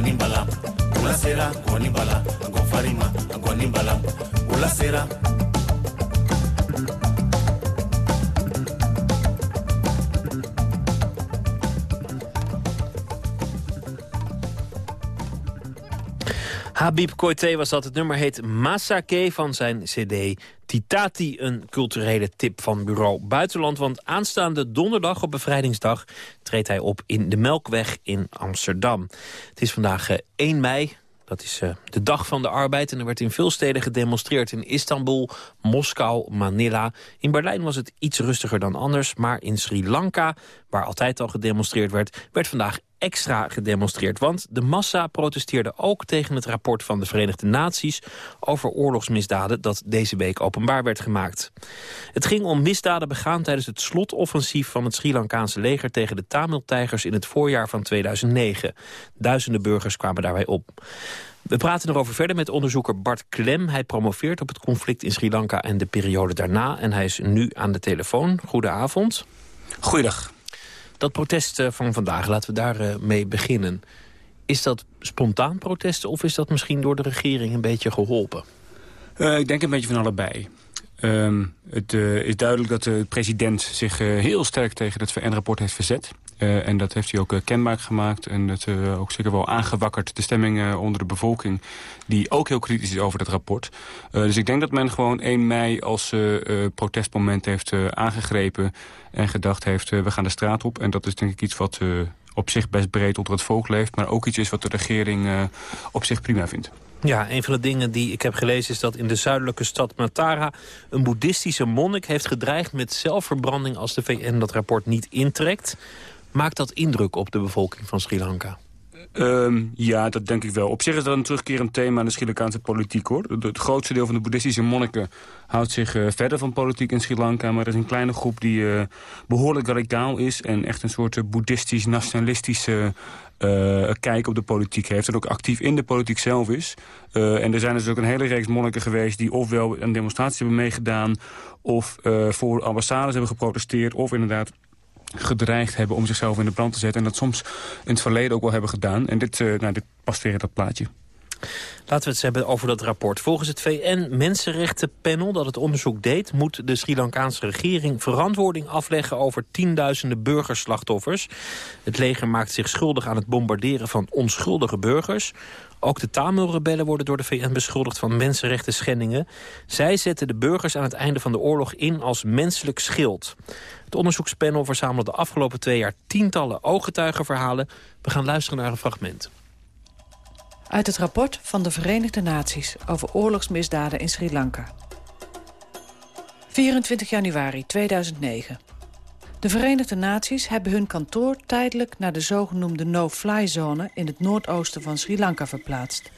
goni bala. Ula sera, goni bala, bala. Ula sera.
Habib Koité was dat. Het nummer heet Masake van zijn cd Titati. Een culturele tip van bureau Buitenland. Want aanstaande donderdag op bevrijdingsdag treedt hij op in de Melkweg in Amsterdam. Het is vandaag eh, 1 mei. Dat is eh, de dag van de arbeid en er werd in veel steden gedemonstreerd. In Istanbul, Moskou, Manila. In Berlijn was het iets rustiger dan anders. Maar in Sri Lanka, waar altijd al gedemonstreerd werd... werd vandaag extra gedemonstreerd. Want de massa protesteerde ook tegen het rapport van de Verenigde Naties... over oorlogsmisdaden dat deze week openbaar werd gemaakt. Het ging om misdaden begaan tijdens het slotoffensief... van het Sri Lankaanse leger tegen de Tamil-tijgers in het voorjaar van 2009. Duizenden burgers kwamen daarbij op. We praten erover verder met onderzoeker Bart Klem. Hij promoveert op het conflict in Sri Lanka en de periode daarna. En hij is nu aan de telefoon. Goedenavond.
Goeiedag.
Dat protest eh, van vandaag, laten we daar eh, beginnen. Is dat spontaan protest of is dat misschien door de regering een beetje geholpen?
Uh, ik denk een beetje van allebei. Um, het is duidelijk dat de president zich heel sterk tegen het VN-rapport heeft verzet. Uh, en dat heeft hij ook uh, kenbaar gemaakt. En dat uh, ook zeker wel aangewakkerd de stemming onder de bevolking. Die ook heel kritisch is over dat rapport. Dus ik denk dat men gewoon 1 mei als protestmoment heeft aangegrepen. En gedacht heeft, we gaan de straat op. En dat is denk ik iets wat op zich best breed onder het volk leeft. Maar ook iets is wat de regering op zich prima vindt.
Ja, een van de dingen die ik heb gelezen is dat in de zuidelijke stad Matara... een boeddhistische monnik heeft gedreigd met zelfverbranding... als de VN dat rapport niet intrekt. Maakt dat indruk op de bevolking van Sri Lanka?
Um, ja, dat denk ik wel. Op zich is dat een terugkerend thema in de Sri Lankaanse politiek. hoor. Het, grootste deel van de boeddhistische monniken houdt zich uh, verder van politiek in Sri Lanka. Maar er is een kleine groep die uh, behoorlijk radicaal is... en echt een soort uh, boeddhistisch-nationalistische uh, kijk op de politiek heeft. En ook actief in de politiek zelf is. En er zijn dus ook een hele reeks monniken geweest... die ofwel een demonstratie hebben meegedaan... of voor ambassades hebben geprotesteerd... of inderdaad gedreigd hebben om zichzelf in de brand te zetten. En dat soms in het verleden ook wel hebben gedaan. En dit, uh, nou, dit past weer in dat plaatje.
Laten we het hebben over dat rapport. Volgens het VN-Mensenrechtenpanel dat het onderzoek deed... moet de Sri Lankaanse regering verantwoording afleggen... over tienduizenden burgerslachtoffers. Het leger maakt zich schuldig aan het bombarderen van onschuldige burgers. Ook de Tamil-rebellen worden door de VN beschuldigd van mensenrechten schendingen. Zij zetten de burgers aan het einde van de oorlog in als menselijk schild. Het onderzoekspanel verzamelde de afgelopen twee jaar tientallen ooggetuigenverhalen. We gaan luisteren naar een fragment.
Uit het rapport van de Verenigde Naties over oorlogsmisdaden in Sri Lanka. 24 januari 2009. De Verenigde Naties hebben hun kantoor tijdelijk naar de zogenoemde no-fly-zone in het noordoosten van Sri Lanka verplaatst.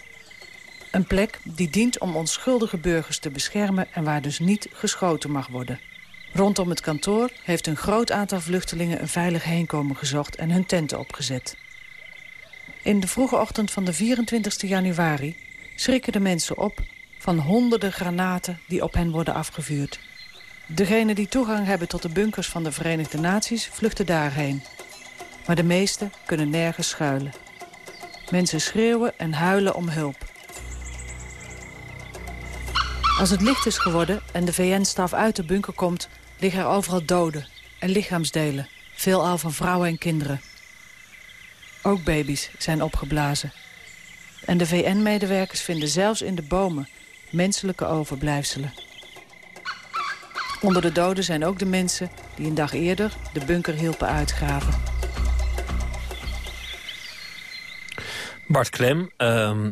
Een plek die dient om onschuldige burgers te beschermen en waar dus niet geschoten mag worden. Rondom het kantoor heeft een groot aantal vluchtelingen een veilig heenkomen gezocht en hun tenten opgezet. In de vroege ochtend van de 24 januari schrikken de mensen op van honderden granaten die op hen worden afgevuurd. Degenen die toegang hebben tot de bunkers van de Verenigde Naties vluchten daarheen. Maar de meesten kunnen nergens schuilen. Mensen schreeuwen en huilen om hulp. Als het licht is geworden en de VN-staf uit de bunker komt... liggen er overal doden en lichaamsdelen. Veelal van vrouwen en kinderen. Ook baby's zijn opgeblazen. En de VN-medewerkers vinden zelfs in de bomen menselijke overblijfselen. Onder de doden zijn ook de mensen die een dag eerder de bunker hielpen uitgraven.
Bart Klem, ehm,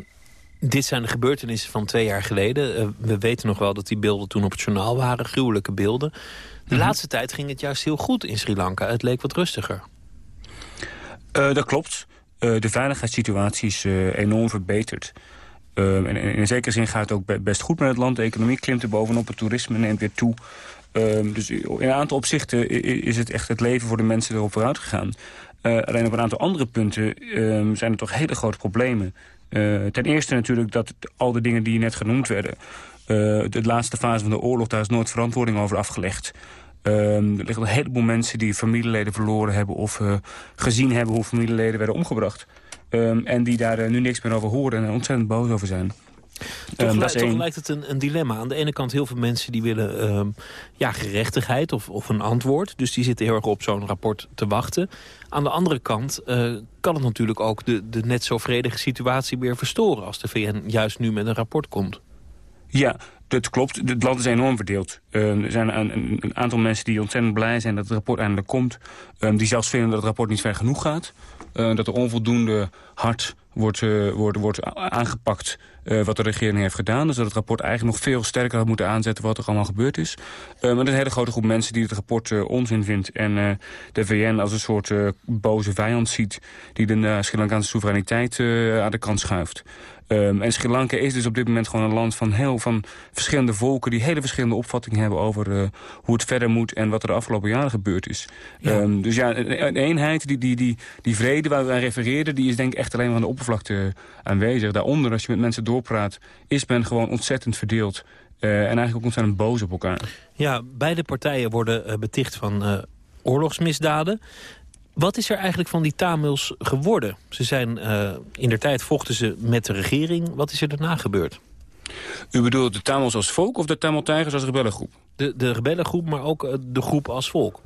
dit zijn de gebeurtenissen van twee jaar geleden. Eh, we weten nog wel dat die beelden toen op het journaal waren. Gruwelijke beelden. De
Mhm.
laatste tijd ging het juist heel goed in Sri Lanka. Het leek wat rustiger.
Eh, dat klopt. Eh, de veiligheidssituatie is enorm verbeterd. Eh, en, en in zekere zin gaat het ook be- best goed met het land. De economie klimt er bovenop, het toerisme neemt weer toe. Ehm, dus in een aantal opzichten is het echt het leven voor de mensen erop vooruit gegaan. Eh, alleen op een aantal andere punten ehm, zijn er toch hele grote problemen. Eh, ten eerste natuurlijk dat al de dingen die net genoemd werden... eh, de laatste fase van de oorlog, daar is nooit verantwoording over afgelegd. Ehm, er liggen een heleboel mensen die familieleden verloren hebben... of gezien hebben hoe familieleden werden omgebracht. En die daar nu niks meer over horen en ontzettend boos over zijn.
Toch,
Ehm, dat
lijkt, toch het een, een dilemma. Aan de ene kant heel veel mensen die willen ehm, ja, gerechtigheid of, of een antwoord. Dus die zitten heel erg op zo'n rapport te wachten. Aan de andere kant eh, kan het natuurlijk ook de, de net zo vredige situatie weer verstoren... als de VN juist nu met een rapport komt.
Ja, dat klopt. Het land is enorm verdeeld. Ehm, er zijn een, een, een aantal mensen die ontzettend blij zijn dat het rapport eindelijk komt. Die zelfs vinden dat het rapport niet ver genoeg gaat. Dat er onvoldoende hard wordt, eh, wordt, wordt a- aangepakt eh, wat de regering heeft gedaan. Dus dat het rapport eigenlijk nog veel sterker had moeten aanzetten wat er allemaal gebeurd is. Ehm, maar er is een hele grote groep mensen die het rapport onzin vindt. En de VN als een soort boze vijand ziet die de uh, Sri Lankaanse soevereiniteit aan de kant schuift. Um, en Sri Lanka is dus op dit moment gewoon een land van heel van verschillende volken... die hele verschillende opvattingen hebben over uh, hoe het verder moet... en wat er de afgelopen jaren gebeurd is. Ja. Um, dus ja, een, een eenheid, die, die, die, die vrede waar we aan refereerden... die is denk ik echt alleen maar aan de oppervlakte aanwezig. Daaronder, als je met mensen doorpraat, is men gewoon ontzettend verdeeld. Uh, en eigenlijk ook ontzettend boos op elkaar.
Ja, beide partijen worden uh, beticht van uh, oorlogsmisdaden. Wat is er eigenlijk van die Tamils geworden? Ze zijn, in der tijd vochten ze met de regering. Wat is er daarna gebeurd?
U bedoelt de Tamils als volk of de Tamil-tijgers als rebellengroep?
De, de rebellengroep, maar ook de groep als volk.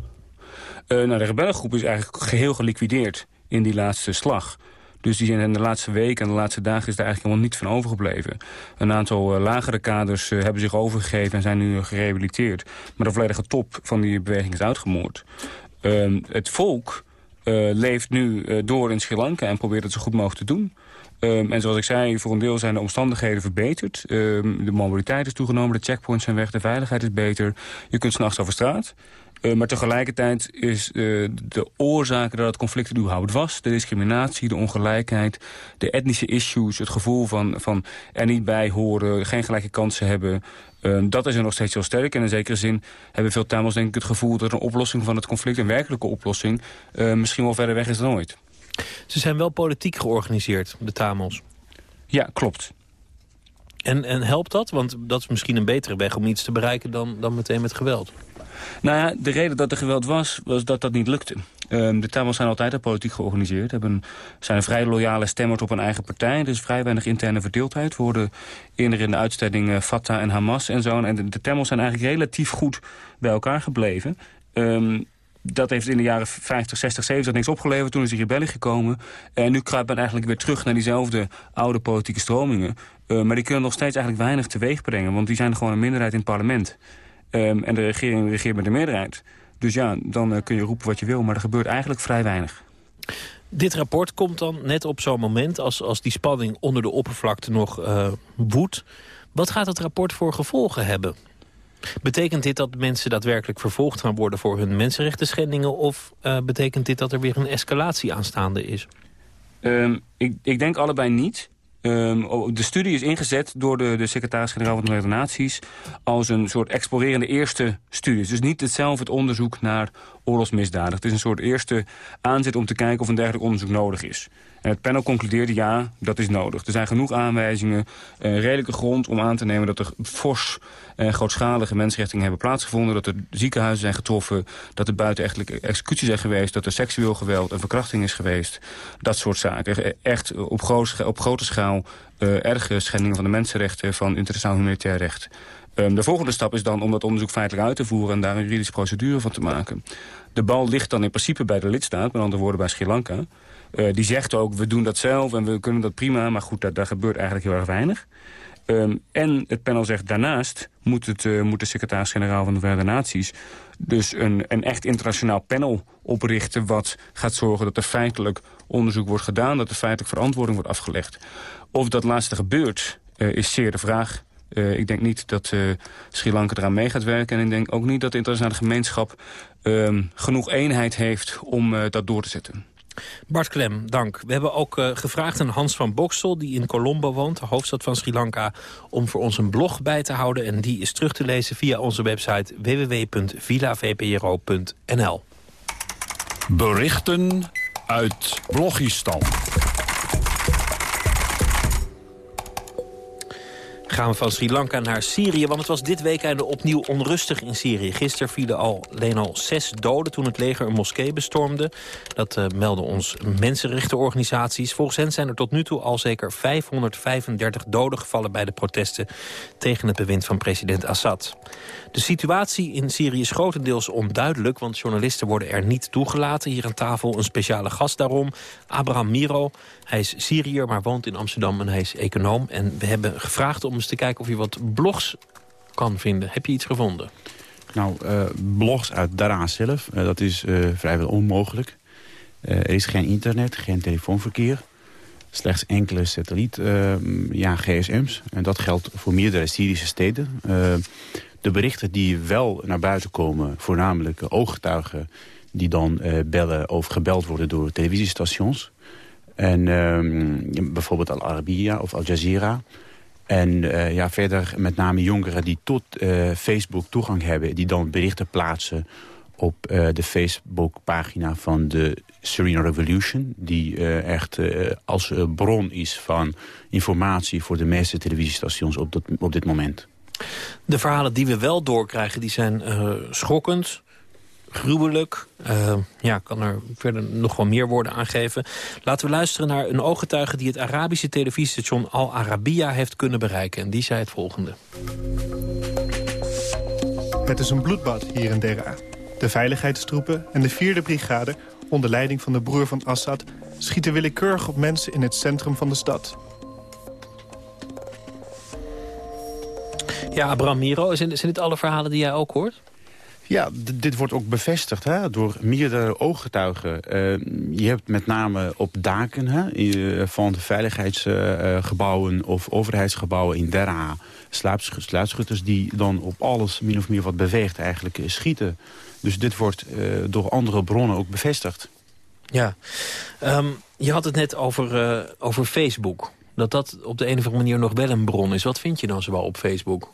Nou, de rebellengroep is eigenlijk geheel geliquideerd in die laatste slag. Dus die zijn in de laatste weken en de laatste dagen is daar eigenlijk helemaal niet van overgebleven. Een aantal uh, lagere kaders uh, hebben zich overgegeven en zijn nu gerehabiliteerd. Maar de volledige top van die beweging is uitgemoord. Uh, het volk uh, leeft nu door in Sri Lanka en probeert het zo goed mogelijk te doen. Um, en zoals ik zei, voor een deel zijn de omstandigheden verbeterd. Um, de mobiliteit is toegenomen, de checkpoints zijn weg, de veiligheid is beter. Je kunt s'nachts over straat. Uh, maar tegelijkertijd is uh, de oorzaken dat het conflict er überhaupt was... de discriminatie, de ongelijkheid, de etnische issues... het gevoel van, van er niet bij horen, geen gelijke kansen hebben... Uh, dat is er nog steeds heel sterk. En in zekere zin hebben veel Tamils denk ik het gevoel... dat een oplossing van het conflict, een werkelijke oplossing... Misschien wel verder weg is dan ooit.
Ze zijn wel politiek georganiseerd, de Tamils.
Ja, klopt.
En, en helpt dat? Want dat is misschien een betere weg om iets te bereiken dan, dan meteen met geweld.
Nou ja, de reden dat er geweld was, was dat dat niet lukte. Um, de Tamils zijn altijd al politiek georganiseerd. Hebben, zijn vrij loyale stemmers op een eigen partij. Er is vrij weinig interne verdeeldheid. We hoorden eerder in de uitstelling uh, Fatah en Hamas en zo. En de, de Tamils zijn eigenlijk relatief goed bij elkaar gebleven. Um, dat heeft in de jaren 50, 60, 70 niks opgeleverd. Toen is die rebellie gekomen. En nu kruipt men eigenlijk weer terug naar diezelfde oude politieke stromingen. Uh, maar die kunnen nog steeds eigenlijk weinig teweeg brengen. Want die zijn gewoon een minderheid in het parlement. Um, en de regering regeert met de meerderheid. Dus ja, dan uh, kun je roepen wat je wil. Maar er gebeurt eigenlijk vrij weinig.
Dit rapport komt dan net op zo'n moment... Als, als die spanning onder de oppervlakte nog uh, woedt. Wat gaat het rapport voor gevolgen hebben? Betekent dit dat mensen daadwerkelijk vervolgd gaan worden voor hun mensenrechten schendingen? Of uh, betekent dit dat er weer een escalatie aanstaande is?
Um, ik, ik denk allebei niet. Um, de studie is ingezet door de, de secretaris-generaal van de Verenigde Naties... als een soort explorerende eerste studie. Dus niet hetzelfde onderzoek naar oorlogsmisdaden. Het is een soort eerste aanzet om te kijken of een dergelijk onderzoek nodig is. Het panel concludeerde ja, dat is nodig. Er zijn genoeg aanwijzingen, uh, redelijke grond om aan te nemen... dat er fors en grootschalige mensenrechten hebben plaatsgevonden... dat er ziekenhuizen zijn getroffen, dat er buitenechtelijke executies zijn geweest... dat er seksueel geweld en verkrachting is geweest. Dat soort zaken. Echt op, op grote schaal uh, erge schendingen van de mensenrechten... van internationaal humanitair recht. Um, de volgende stap is dan om dat onderzoek feitelijk uit te voeren... en daar een juridische procedure van te maken. De bal ligt dan in principe bij de lidstaat, met andere woorden bij Sri Lanka... Uh, die zegt ook, we doen dat zelf en we kunnen dat prima. Maar goed, daar, gebeurt eigenlijk heel erg weinig. Um, en het panel zegt daarnaast moet, het, uh, moet de secretaris-generaal van de Verenigde Naties... dus een, een echt internationaal panel oprichten... wat gaat zorgen dat er feitelijk onderzoek wordt gedaan... dat er feitelijk verantwoording wordt afgelegd. Of dat laatste gebeurt, uh, is zeer de vraag. Ik denk niet dat Sri Lanka eraan mee gaat werken. En ik denk ook niet dat de internationale gemeenschap uh, genoeg eenheid heeft om dat door te zetten.
Bart Klem, dank. We hebben ook uh, gevraagd aan Hans van Boksel, die in Colombo woont, de hoofdstad van Sri Lanka, om voor ons een blog bij te houden. En die is terug te lezen via onze website www.villavpro.nl.
Berichten uit Blogistan.
Gaan we van Sri Lanka naar Syrië. Want het was dit weekend opnieuw onrustig in Syrië. Gisteren vielen al, alleen al zes doden toen het leger een moskee bestormde. Dat uh, melden ons mensenrechtenorganisaties. Volgens hen zijn er tot nu toe al zeker 535 doden gevallen... bij de protesten tegen het bewind van president Assad. De situatie in Syrië is grotendeels onduidelijk... want journalisten worden er niet toegelaten. Hier aan tafel een speciale gast daarom, Abraham Miro. Hij is Syriër, maar woont in Amsterdam en hij is econoom. En we hebben gevraagd om eens te kijken of je wat blogs kan vinden. Heb je iets gevonden?
Nou, uh, blogs uit Daraa zelf, uh, dat is uh, vrijwel onmogelijk. er is geen internet, geen telefoonverkeer. Slechts enkele satelliet, ja, gsm's. En dat geldt voor meerdere Syrische steden. De berichten die wel naar buiten komen, voornamelijk ooggetuigen... die dan bellen of gebeld worden door televisiestations... En um, bijvoorbeeld Al Arabiya of Al Jazeera. En uh, ja, verder met name jongeren die tot uh, Facebook toegang hebben... die dan berichten plaatsen op de Facebook-pagina van de Serena Revolution... die echt als bron is van informatie voor de meeste televisiestations op, op dit moment.
De verhalen die we wel doorkrijgen, die zijn schokkend gruwelijk. Uh, ja, kan er verder nog wel meer woorden aangeven. Laten we luisteren naar een ooggetuige... die het Arabische televisiestation Al Arabiya heeft kunnen bereiken. En die zei het volgende.
Het is een bloedbad hier in Dera. De veiligheidstroepen en de vierde brigade... onder leiding van de broer van Assad... schieten willekeurig op mensen in het centrum van de stad.
Ja, Abraham Miro, zijn, zijn dit alle verhalen die jij ook hoort?
Ja, dit wordt ook bevestigd hè, door meerdere ooggetuigen. Uh, je hebt met name op daken hè, van de veiligheidsgebouwen uh, of overheidsgebouwen in Derha... sluipschutters die dan op alles min of meer wat beweegt eigenlijk schieten. Dus dit wordt uh, door andere bronnen ook bevestigd.
Ja, um, je had het net over, over Facebook. Dat dat op de een of andere manier nog wel een bron is. Wat vind je dan zoal op Facebook?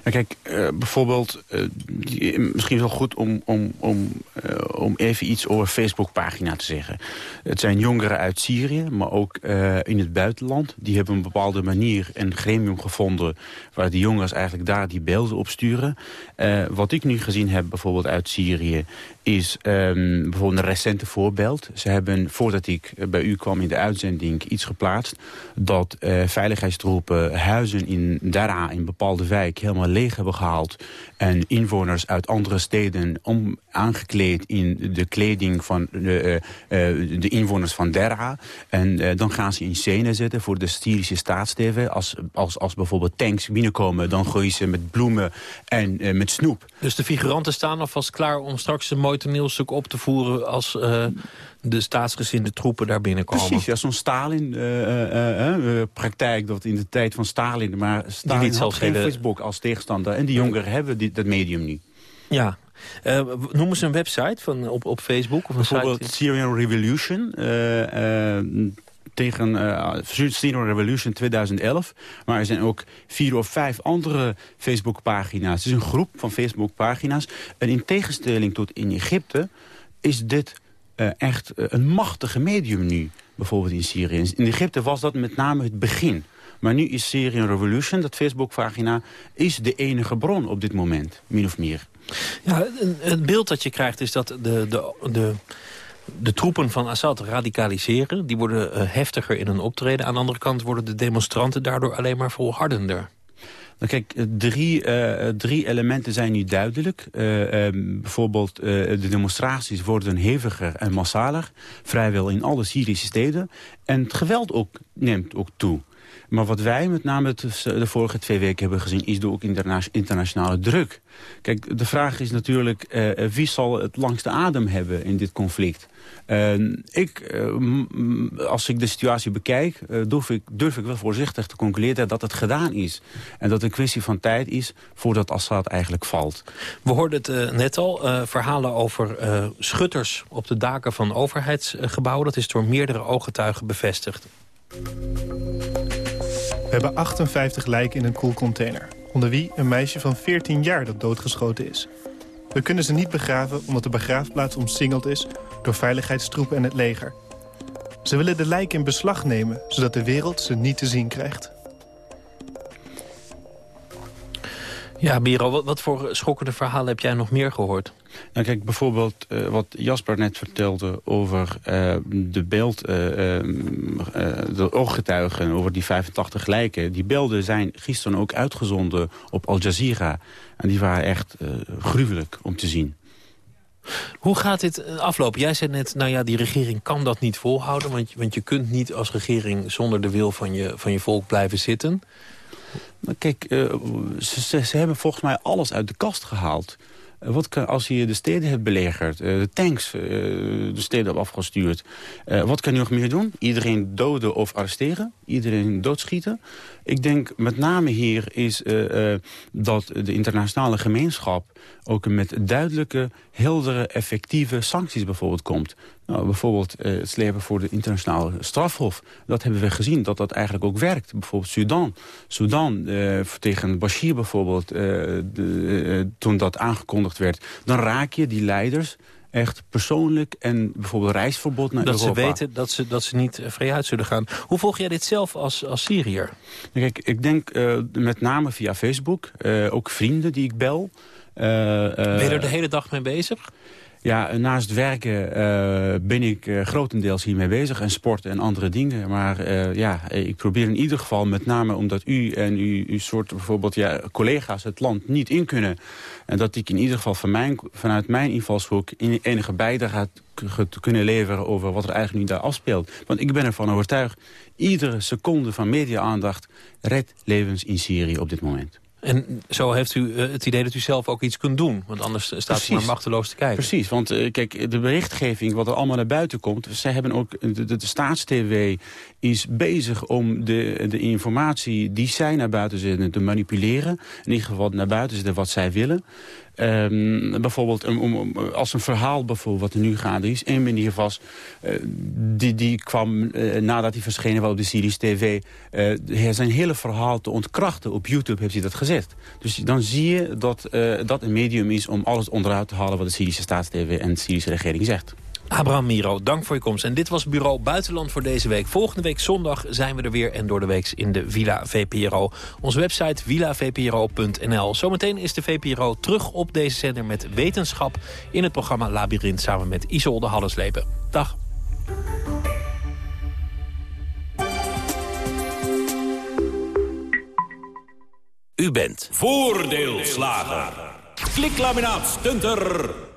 Nou, kijk, uh, bijvoorbeeld, uh, misschien wel goed om, om, om, uh, om even iets over Facebookpagina te zeggen. Het zijn jongeren uit Syrië, maar ook in het buitenland. Die hebben een bepaalde manier een gremium gevonden... waar die jongens eigenlijk daar die beelden op sturen. wat ik nu gezien heb, bijvoorbeeld uit Syrië... is um, bijvoorbeeld een recente voorbeeld. Ze hebben, voordat ik bij u kwam in de uitzending, iets geplaatst... dat veiligheidstroepen huizen in Dara, in bepaalde wijk, helemaal leeg hebben gehaald. En inwoners uit andere steden om, aangekleed in de kleding van de, uh, de inwoners van Derha. En dan gaan ze in scène zetten voor de Syrische staatsteven. Als, als, als bijvoorbeeld tanks binnenkomen, dan gooien ze met bloemen en met snoep.
Dus de figuranten staan alvast klaar om straks een mooi toneelstuk op te voeren als de staatsgezinde troepen daar binnenkomen.
Precies, ja, zo'n Stalin-praktijk, dat in de tijd van Stalin... maar Stalin
liet
had geen Facebook als tegenstander. En die jongeren hebben die, dat medium nu.
Ja. Eh, noem eens een website van, op, op Facebook. Of een
Bijvoorbeeld. Syrian Revolution. eh, eh, tegen eh, Syrian Revolution 2011. Maar er zijn ook vier of vijf andere Facebook-pagina's. Het is een groep van Facebook-pagina's. En in tegenstelling tot in Egypte is dit eh, echt eh, een machtige medium nu. Bijvoorbeeld in Syrië. In Egypte was dat met name het begin. Maar nu is Syrian Revolution, dat Facebook-pagina... is de enige bron op dit moment, min of meer.
Ja, het beeld dat je krijgt is dat de, de, de, de troepen van Assad radicaliseren. Die worden eh, heftiger in hun optreden. Aan de andere kant worden de demonstranten daardoor alleen maar volhardender.
Nou, kijk, eh, drie, eh, drie elementen zijn nu duidelijk. Eh, eh, bijvoorbeeld de demonstraties worden heviger en massaler. Vrijwel in alle Syrische steden. En het geweld ook, neemt ook toe. Maar wat wij met name de vorige twee weken hebben gezien... is de ook interna- internationale druk. Kijk, de vraag is natuurlijk... eh, wie zal het langste adem hebben in dit conflict? Eh, ik, eh, als ik de situatie bekijk... eh, durf, ik, durf ik wel voorzichtig te concluderen dat het gedaan is. En dat het een kwestie van tijd is voordat Assad eigenlijk valt.
We hoorden het eh, net al, eh, verhalen over eh, schutters op de daken van overheidsgebouwen. Dat is door meerdere ooggetuigen bevestigd.
We hebben 58 lijken in een koelcontainer. Onder wie een meisje van 14 jaar dat doodgeschoten is. We kunnen ze niet begraven omdat de begraafplaats omsingeld is... door veiligheidstroepen en het leger. Ze willen de lijken in beslag nemen... zodat de wereld ze niet te zien krijgt.
Ja, Biro, wat, wat voor schokkende verhalen heb jij nog meer gehoord?
Nou kijk, bijvoorbeeld eh, wat Jasper net vertelde over eh, de beeld, eh, de ooggetuigen over die 85 lijken. Die beelden zijn gisteren ook uitgezonden op Al Jazeera. En die waren echt gruwelijk om te zien.
Hoe gaat dit aflopen? Jij zei net, nou ja, die regering kan dat niet volhouden... want, je- want je kunt niet als regering zonder de wil van je, van je volk blijven zitten.
Maar kijk, eh, ze, ze, hebben volgens mij alles uit de kast gehaald. Eh, Wat kan, als je de steden hebt belegerd, eh, de tanks de steden hebt afgestuurd... wat kan je nog meer doen? Iedereen doden of arresteren? Iedereen doodschieten? Ik denk met name hier is eh, eh, dat de internationale gemeenschap... ook met duidelijke, heldere, effectieve sancties bijvoorbeeld komt. Nou, bijvoorbeeld eh, het slepen voor de internationale strafhof. Dat hebben we gezien, dat dat eigenlijk ook werkt. Bijvoorbeeld Sudan. Sudan, tegen Bashir bijvoorbeeld, toen dat aangekondigd werd... dan raak je die leiders echt persoonlijk en bijvoorbeeld reisverbod naar
Dat ze
Europa.
weten dat ze, dat ze niet eh, vrij uit zullen gaan. Hoe volg jij dit zelf als, als Syriër?
Kijk, ik denk eh, met name via Facebook, eh, ook vrienden die ik bel.
Ben je er de hele dag mee bezig?
Ja, naast werken eh, ben ik eh, grotendeels hiermee bezig. En sport en andere dingen. Maar eh, ja, ik probeer in ieder geval met name omdat u en uw, uw soort bijvoorbeeld ja, collega's het land niet in kunnen. En dat ik in ieder geval van mijn, vanuit mijn invalshoek in enige bijdrage kunnen leveren over wat er eigenlijk nu daar afspeelt. Want ik ben ervan overtuigd, iedere seconde van media-aandacht redt levens in Syrië op dit moment.
En zo heeft u eh, het idee dat u zelf ook iets kunt doen. Want anders staat u maar machteloos te kijken.
Precies, want eh, kijk, de berichtgeving, wat er allemaal naar buiten komt... zij hebben ook, de, de, de staatstv is bezig om de, de informatie die zij naar buiten zetten te manipuleren. In ieder geval naar buiten zetten wat zij willen. Ehm, bijvoorbeeld als een verhaal bijvoorbeeld wat er nu gaande is. Een manier was, eh, die, die kwam eh, nadat hij verschenen was op de Syrische tv... eh, zijn hele verhaal te ontkrachten. Op YouTube heeft hij dat gezet. Dus dan zie je dat dat een medium is om alles onderuit te halen... wat de Syrische staatstv en de Syrische regering zegt.
Abraham Miro, dank voor je komst. En dit was Bureau Buitenland voor deze week. Volgende week zondag zijn we er weer en door de week in de Villa VPRO. Onze website villavpro.nl. Zometeen is de VPRO terug op deze zender met wetenschap... in het programma Labyrinth samen met Isolde Halleslepen. Dag.
U bent voordeelslager. Kliklaminaat stunter.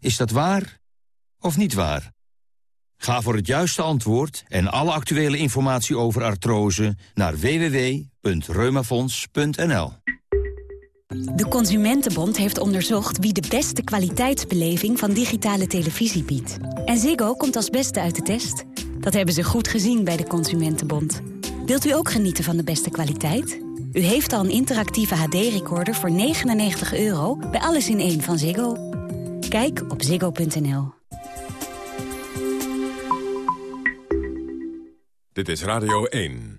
Is dat waar of niet waar? Ga voor het juiste antwoord en alle actuele informatie over artrose naar www.reumafonds.nl.
De Consumentenbond heeft onderzocht wie de beste kwaliteitsbeleving van digitale televisie biedt. En Ziggo komt als beste uit de test. Dat hebben ze goed gezien bij de Consumentenbond. Wilt u ook genieten van de beste kwaliteit? U heeft al een interactieve HD-recorder voor 99 euro bij Alles in één van Ziggo. Kijk op ziggo.nl.
Dit is Radio 1.